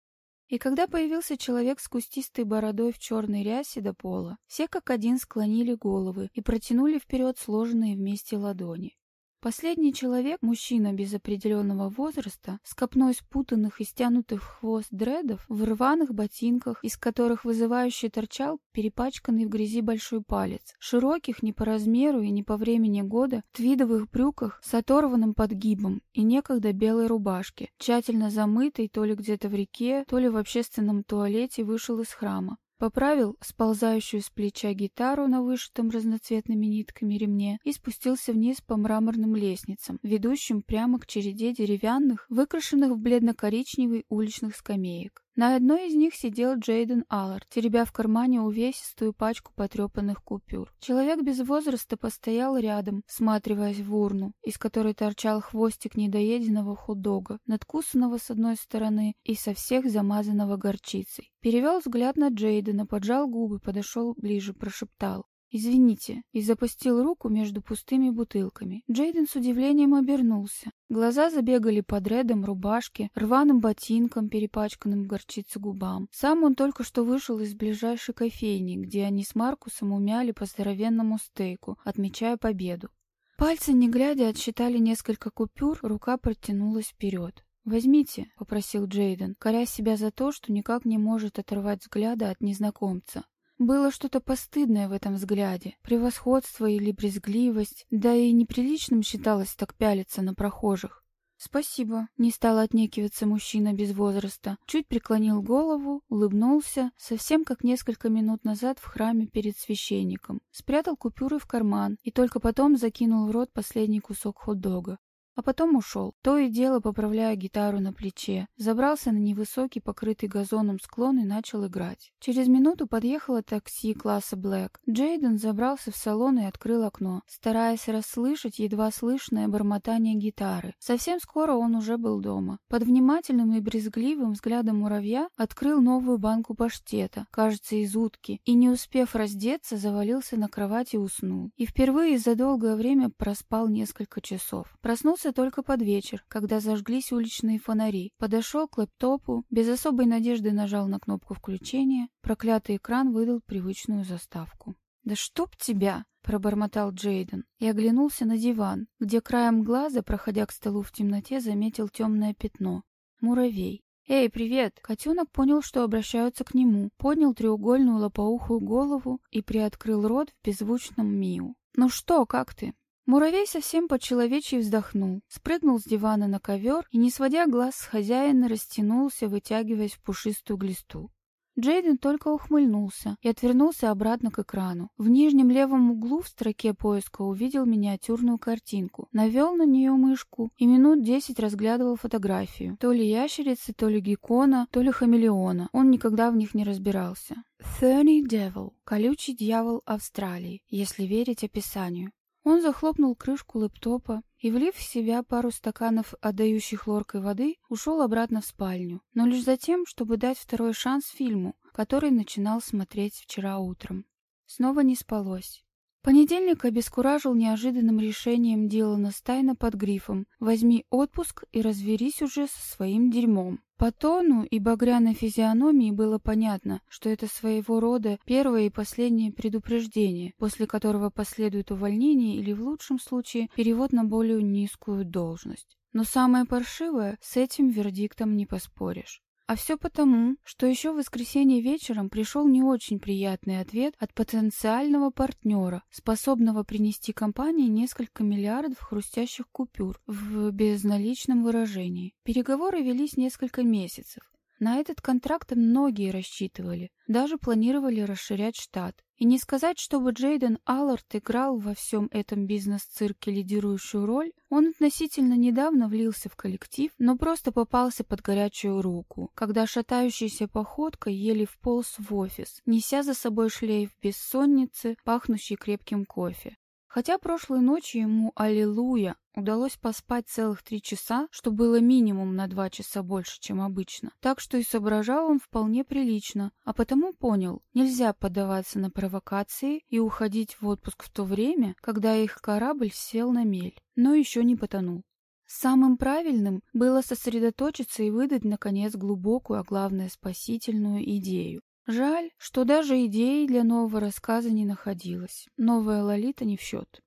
И когда появился человек с кустистой бородой в черной рясе до пола, все как один склонили головы и протянули вперед сложенные вместе ладони. Последний человек, мужчина без определенного возраста, с копной спутанных и стянутых в хвост дредов, в рваных ботинках, из которых вызывающе торчал перепачканный в грязи большой палец, широких не по размеру и не по времени года, твидовых брюках с оторванным подгибом и некогда белой рубашке, тщательно замытой то ли где-то в реке, то ли в общественном туалете вышел из храма. Поправил сползающую с плеча гитару на вышитом разноцветными нитками ремне и спустился вниз по мраморным лестницам, ведущим прямо к череде деревянных, выкрашенных в бледно-коричневый уличных скамеек. На одной из них сидел Джейден Аллард, теребя в кармане увесистую пачку потрепанных купюр. Человек без возраста постоял рядом, всматриваясь в урну, из которой торчал хвостик недоеденного худога, надкусанного с одной стороны и со всех замазанного горчицей. Перевел взгляд на Джейдена, поджал губы, подошел ближе, прошептал. «Извините», и запустил руку между пустыми бутылками. Джейден с удивлением обернулся. Глаза забегали под редом рубашки, рваным ботинком, перепачканным горчицей губам. Сам он только что вышел из ближайшей кофейни, где они с Маркусом умяли по здоровенному стейку, отмечая победу. Пальцы, не глядя, отсчитали несколько купюр, рука протянулась вперед. «Возьмите», — попросил Джейден, коря себя за то, что никак не может оторвать взгляда от незнакомца. Было что-то постыдное в этом взгляде, превосходство или брезгливость, да и неприличным считалось так пялиться на прохожих. «Спасибо», — не стал отнекиваться мужчина без возраста. Чуть преклонил голову, улыбнулся, совсем как несколько минут назад в храме перед священником. Спрятал купюры в карман и только потом закинул в рот последний кусок хот-дога. А потом ушел, то и дело поправляя гитару на плече. Забрался на невысокий, покрытый газоном склон и начал играть. Через минуту подъехало такси класса Блэк. Джейден забрался в салон и открыл окно, стараясь расслышать едва слышное бормотание гитары. Совсем скоро он уже был дома. Под внимательным и брезгливым взглядом муравья открыл новую банку паштета, кажется, из утки, и, не успев раздеться, завалился на кровать и уснул. И впервые за долгое время проспал несколько часов. Проснулся Вернулся только под вечер, когда зажглись уличные фонари. Подошел к лэптопу, без особой надежды нажал на кнопку включения. Проклятый экран выдал привычную заставку. «Да чтоб тебя!» — пробормотал Джейден и оглянулся на диван, где краем глаза, проходя к столу в темноте, заметил темное пятно. Муравей. «Эй, привет!» Котенок понял, что обращаются к нему, поднял треугольную лопоухую голову и приоткрыл рот в беззвучном миу. «Ну что, как ты?» Муравей совсем по-человечьи вздохнул, спрыгнул с дивана на ковер и, не сводя глаз с хозяина, растянулся, вытягиваясь в пушистую глисту. Джейден только ухмыльнулся и отвернулся обратно к экрану. В нижнем левом углу в строке поиска увидел миниатюрную картинку, навел на нее мышку и минут десять разглядывал фотографию. То ли ящерицы, то ли геккона, то ли хамелеона. Он никогда в них не разбирался. Thorny Devil – колючий дьявол Австралии, если верить описанию. Он захлопнул крышку лэптопа и, влив в себя пару стаканов отдающей хлоркой воды, ушел обратно в спальню, но лишь за тем, чтобы дать второй шанс фильму, который начинал смотреть вчера утром. Снова не спалось. Понедельник обескуражил неожиданным решением Дилана Стайна под грифом «Возьми отпуск и разверись уже со своим дерьмом». По тону и багряной физиономии было понятно, что это своего рода первое и последнее предупреждение, после которого последует увольнение или, в лучшем случае, перевод на более низкую должность. Но самое паршивое, с этим вердиктом не поспоришь. А все потому, что еще в воскресенье вечером пришел не очень приятный ответ от потенциального партнера, способного принести компании несколько миллиардов хрустящих купюр в безналичном выражении. Переговоры велись несколько месяцев. На этот контракт многие рассчитывали, даже планировали расширять штат. И не сказать, чтобы Джейден Аллард играл во всем этом бизнес-цирке лидирующую роль, он относительно недавно влился в коллектив, но просто попался под горячую руку, когда шатающейся походкой еле вполз в офис, неся за собой шлейф бессонницы, пахнущий крепким кофе. Хотя прошлой ночью ему, аллилуйя, удалось поспать целых три часа, что было минимум на два часа больше, чем обычно. Так что и соображал он вполне прилично, а потому понял, нельзя поддаваться на провокации и уходить в отпуск в то время, когда их корабль сел на мель, но еще не потонул. Самым правильным было сосредоточиться и выдать, наконец, глубокую, а главное, спасительную идею. Жаль, что даже идеи для нового рассказа не находилось. Новая Лолита не в счет.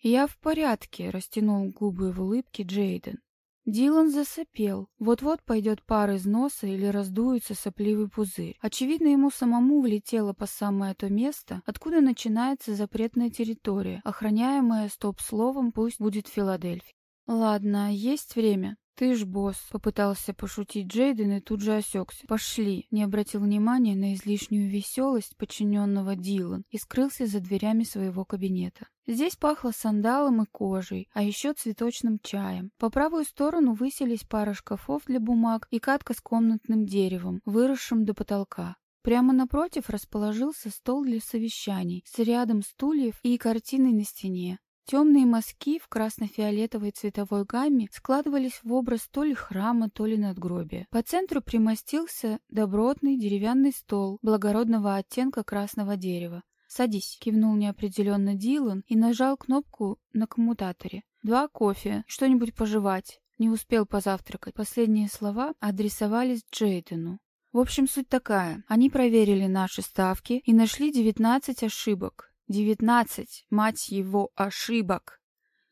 «Я в порядке», — растянул губы в улыбке Джейден. Дилан засопел. Вот-вот пойдет пар из носа или раздуется сопливый пузырь. Очевидно, ему самому влетело по самое то место, откуда начинается запретная территория, охраняемая стоп-словом «пусть будет Филадельфия». «Ладно, есть время. «Ты ж босс», — попытался пошутить Джейден и тут же осекся. «Пошли», — не обратил внимания на излишнюю веселость подчиненного Дилан и скрылся за дверями своего кабинета. Здесь пахло сандалом и кожей, а еще цветочным чаем. По правую сторону высились пара шкафов для бумаг и катка с комнатным деревом, выросшим до потолка. Прямо напротив расположился стол для совещаний с рядом стульев и картиной на стене. Темные мазки в красно-фиолетовой цветовой гамме складывались в образ то ли храма, то ли надгробия. По центру примостился добротный деревянный стол благородного оттенка красного дерева. «Садись», — кивнул неопределенно Дилан и нажал кнопку на коммутаторе. «Два кофе, что-нибудь пожевать». Не успел позавтракать. Последние слова адресовались Джейдену. В общем, суть такая. Они проверили наши ставки и нашли 19 ошибок. Девятнадцать, мать его, ошибок.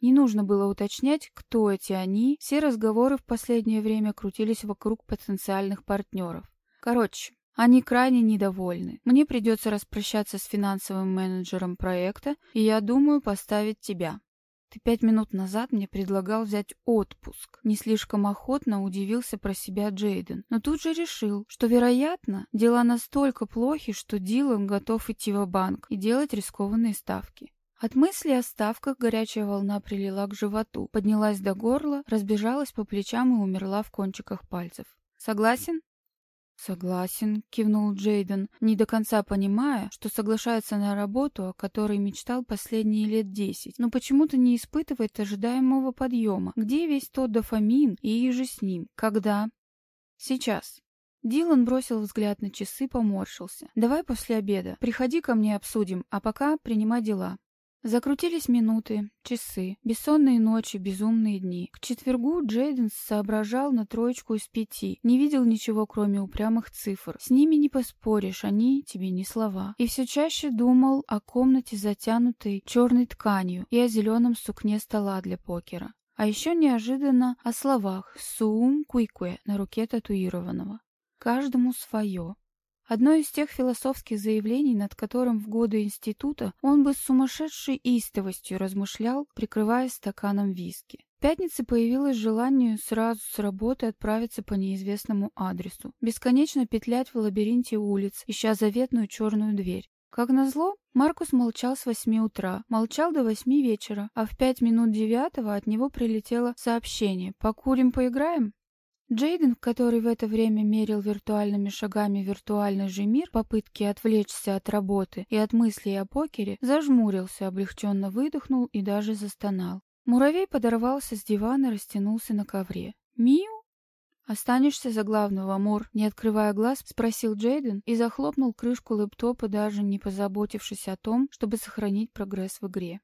Не нужно было уточнять, кто эти они, все разговоры в последнее время крутились вокруг потенциальных партнеров. Короче, они крайне недовольны. Мне придется распрощаться с финансовым менеджером проекта, и я думаю поставить тебя. Ты пять минут назад мне предлагал взять отпуск. Не слишком охотно удивился про себя Джейден, но тут же решил, что, вероятно, дела настолько плохи, что Дилан готов идти в банк и делать рискованные ставки. От мысли о ставках горячая волна прилила к животу, поднялась до горла, разбежалась по плечам и умерла в кончиках пальцев. «Согласен?» «Согласен», — кивнул Джейден, не до конца понимая, что соглашается на работу, о которой мечтал последние лет десять, но почему-то не испытывает ожидаемого подъема. Где весь тот дофамин и же с ним? Когда? Сейчас. Дилан бросил взгляд на часы, поморщился. «Давай после обеда. Приходи ко мне обсудим, а пока принимай дела». Закрутились минуты, часы, бессонные ночи, безумные дни. К четвергу Джейден соображал на троечку из пяти, не видел ничего, кроме упрямых цифр. С ними не поспоришь, они тебе не слова. И все чаще думал о комнате, затянутой черной тканью, и о зеленом сукне стола для покера. А еще неожиданно о словах «суум куйкуэ» на руке татуированного. Каждому свое. Одно из тех философских заявлений, над которым в годы института он бы с сумасшедшей истовостью размышлял, прикрываясь стаканом виски. В пятнице появилось желание сразу с работы отправиться по неизвестному адресу, бесконечно петлять в лабиринте улиц, ища заветную черную дверь. Как назло, Маркус молчал с восьми утра, молчал до восьми вечера, а в пять минут девятого от него прилетело сообщение «Покурим, поиграем?» Джейден, который в это время мерил виртуальными шагами виртуальный же мир, попытки отвлечься от работы и от мыслей о покере, зажмурился, облегченно выдохнул и даже застонал. Муравей подорвался с дивана, растянулся на ковре. «Миу?» «Останешься за главного, Мур?» Не открывая глаз, спросил Джейден и захлопнул крышку лэптопа, даже не позаботившись о том, чтобы сохранить прогресс в игре.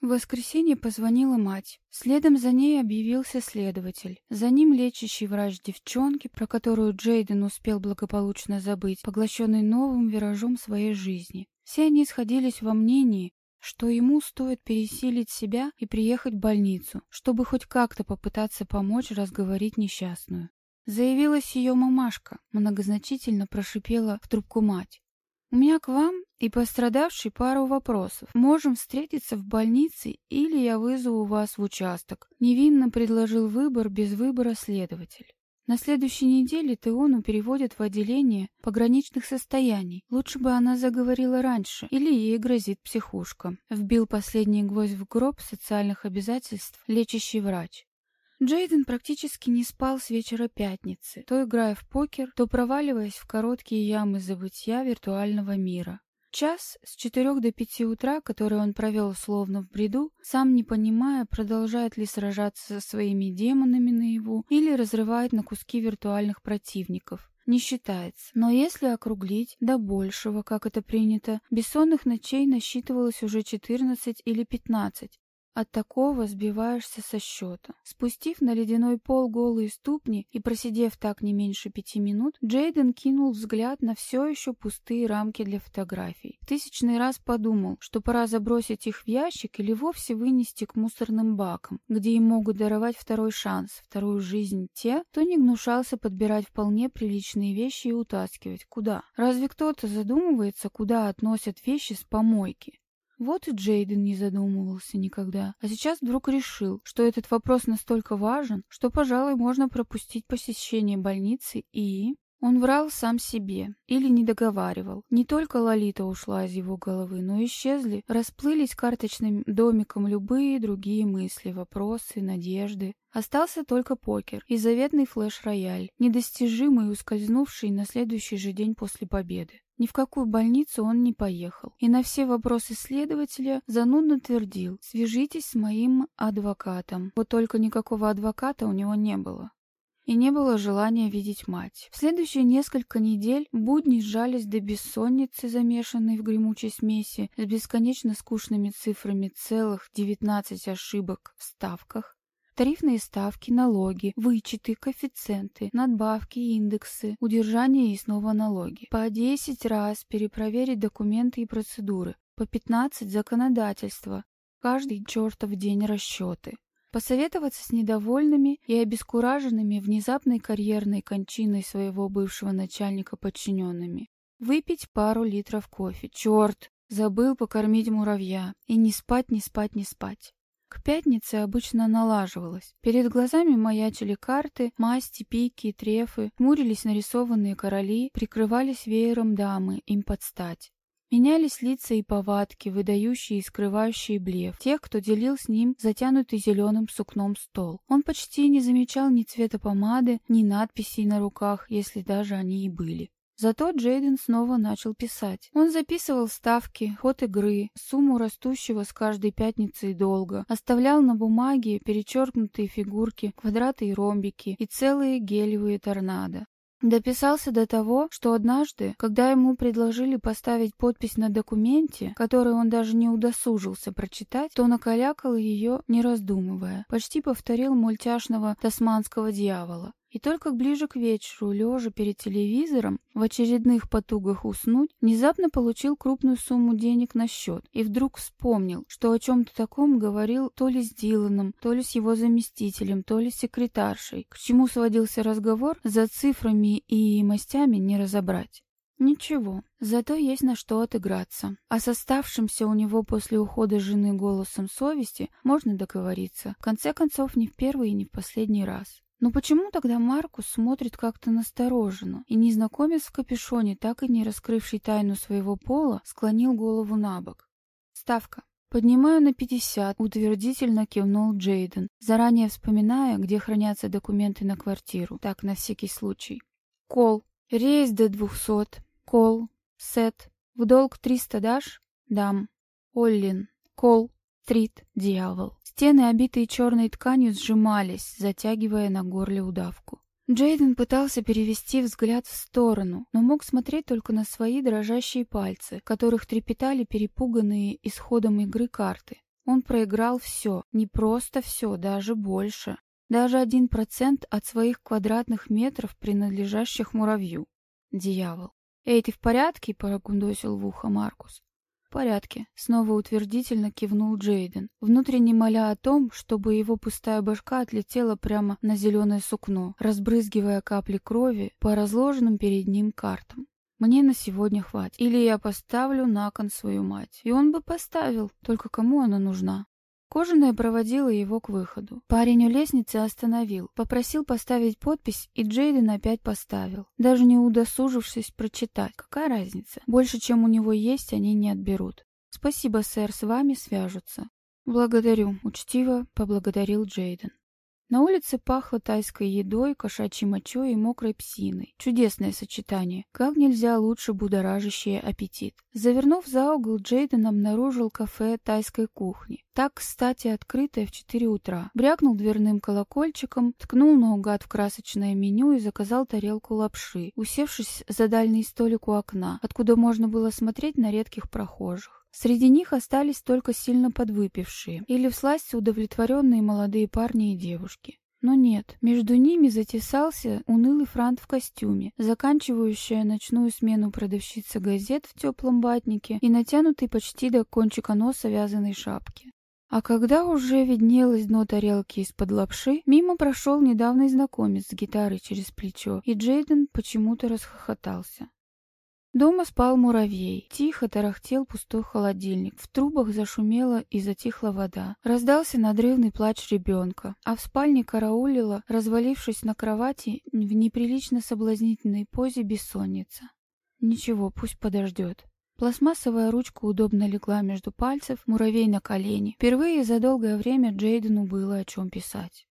В воскресенье позвонила мать. Следом за ней объявился следователь. За ним лечащий врач девчонки, про которую Джейден успел благополучно забыть, поглощенный новым виражом своей жизни. Все они сходились во мнении, что ему стоит пересилить себя и приехать в больницу, чтобы хоть как-то попытаться помочь разговорить несчастную. Заявилась ее мамашка, многозначительно прошипела в трубку мать. «У меня к вам и пострадавший пару вопросов. Можем встретиться в больнице или я вызову вас в участок. Невинно предложил выбор без выбора следователь. На следующей неделе Теону переводят в отделение пограничных состояний. Лучше бы она заговорила раньше, или ей грозит психушка. Вбил последний гвоздь в гроб социальных обязательств лечащий врач. Джейден практически не спал с вечера пятницы, то играя в покер, то проваливаясь в короткие ямы забытья виртуального мира. Час с четырех до пяти утра, который он провел словно в бреду, сам не понимая, продолжает ли сражаться со своими демонами наяву или разрывает на куски виртуальных противников, не считается. Но если округлить до большего, как это принято, бессонных ночей насчитывалось уже 14 или 15, от такого сбиваешься со счета. Спустив на ледяной пол голые ступни и просидев так не меньше пяти минут, Джейден кинул взгляд на все еще пустые рамки для фотографий. тысячный раз подумал, что пора забросить их в ящик или вовсе вынести к мусорным бакам, где им могут даровать второй шанс, вторую жизнь те, кто не гнушался подбирать вполне приличные вещи и утаскивать. Куда? Разве кто-то задумывается, куда относят вещи с помойки? Вот и Джейден не задумывался никогда, а сейчас вдруг решил, что этот вопрос настолько важен, что, пожалуй, можно пропустить посещение больницы и... Он врал сам себе или не договаривал. Не только Лолита ушла из его головы, но исчезли, расплылись карточным домиком любые другие мысли, вопросы, надежды. Остался только покер и заветный флеш-рояль, недостижимый, ускользнувший на следующий же день после победы. Ни в какую больницу он не поехал. И на все вопросы следователя занудно твердил «Свяжитесь с моим адвокатом». Вот только никакого адвоката у него не было. И не было желания видеть мать. В следующие несколько недель будни сжались до бессонницы, замешанной в гремучей смеси, с бесконечно скучными цифрами целых 19 ошибок в ставках, Тарифные ставки, налоги, вычеты, коэффициенты, надбавки, индексы, удержание и снова налоги. По 10 раз перепроверить документы и процедуры. По 15 законодательства. Каждый чертов день расчеты. Посоветоваться с недовольными и обескураженными внезапной карьерной кончиной своего бывшего начальника подчиненными. Выпить пару литров кофе. Черт! Забыл покормить муравья. И не спать, не спать, не спать. К пятнице обычно налаживалось. Перед глазами маячили карты, масти, пики, трефы, мурились нарисованные короли, прикрывались веером дамы, им подстать. Менялись лица и повадки, выдающие и скрывающие блеф, тех, кто делил с ним затянутый зеленым сукном стол. Он почти не замечал ни цвета помады, ни надписей на руках, если даже они и были. Зато Джейден снова начал писать. Он записывал ставки, ход игры, сумму растущего с каждой пятницей долга, оставлял на бумаге перечеркнутые фигурки, квадраты и ромбики и целые гелевые торнадо. Дописался до того, что однажды, когда ему предложили поставить подпись на документе, который он даже не удосужился прочитать, то накалякал ее, не раздумывая, почти повторил мультяшного тасманского дьявола. И только ближе к вечеру, лежа перед телевизором, в очередных потугах уснуть, внезапно получил крупную сумму денег на счет и вдруг вспомнил, что о чем-то таком говорил то ли с Диланом, то ли с его заместителем, то ли с секретаршей. К чему сводился разговор, за цифрами и мастями не разобрать. Ничего, зато есть на что отыграться. А с оставшимся у него после ухода жены голосом совести можно договориться. В конце концов, не в первый и не в последний раз. Но почему тогда Маркус смотрит как-то настороженно, и незнакомец в капюшоне, так и не раскрывший тайну своего пола, склонил голову на бок? Ставка. «Поднимаю на пятьдесят», — утвердительно кивнул Джейден, заранее вспоминая, где хранятся документы на квартиру. Так, на всякий случай. «Кол. Рейс до двухсот. Кол. Сет. В долг триста дашь?» «Дам. Оллин. Кол. Трит. Дьявол». Стены, обитые черной тканью, сжимались, затягивая на горле удавку. Джейден пытался перевести взгляд в сторону, но мог смотреть только на свои дрожащие пальцы, которых трепетали перепуганные исходом игры карты. Он проиграл все, не просто все, даже больше. Даже один процент от своих квадратных метров, принадлежащих муравью. Дьявол. «Эй, ты в порядке?» — прогундосил в ухо Маркус. «В порядке», — снова утвердительно кивнул Джейден, внутренне моля о том, чтобы его пустая башка отлетела прямо на зеленое сукно, разбрызгивая капли крови по разложенным перед ним картам. «Мне на сегодня хватит. Или я поставлю на кон свою мать». И он бы поставил, только кому она нужна? Кожаная проводила его к выходу. Парень у лестницы остановил, попросил поставить подпись, и Джейден опять поставил, даже не удосужившись прочитать. Какая разница? Больше, чем у него есть, они не отберут. «Спасибо, сэр, с вами свяжутся». «Благодарю», — учтиво поблагодарил Джейден. На улице пахло тайской едой, кошачьей мочой и мокрой псиной. Чудесное сочетание, как нельзя лучше будоражащее аппетит. Завернув за угол, Джейден обнаружил кафе тайской кухни. Так, кстати, открытое в 4 утра. Брякнул дверным колокольчиком, ткнул наугад в красочное меню и заказал тарелку лапши, усевшись за дальний столик у окна, откуда можно было смотреть на редких прохожих. Среди них остались только сильно подвыпившие или всласть удовлетворенные молодые парни и девушки. Но нет, между ними затесался унылый франт в костюме, заканчивающая ночную смену продавщица газет в теплом ватнике и натянутый почти до кончика носа вязаной шапки. А когда уже виднелось дно тарелки из-под лапши, мимо прошел недавний знакомец с гитарой через плечо, и Джейден почему-то расхохотался. Дома спал муравей. Тихо тарахтел пустой холодильник. В трубах зашумела и затихла вода. Раздался надрывный плач ребенка, а в спальне караулила, развалившись на кровати в неприлично соблазнительной позе бессонница. Ничего, пусть подождет. Пластмассовая ручка удобно легла между пальцев, муравей на колени. Впервые за долгое время Джейдену было о чем писать.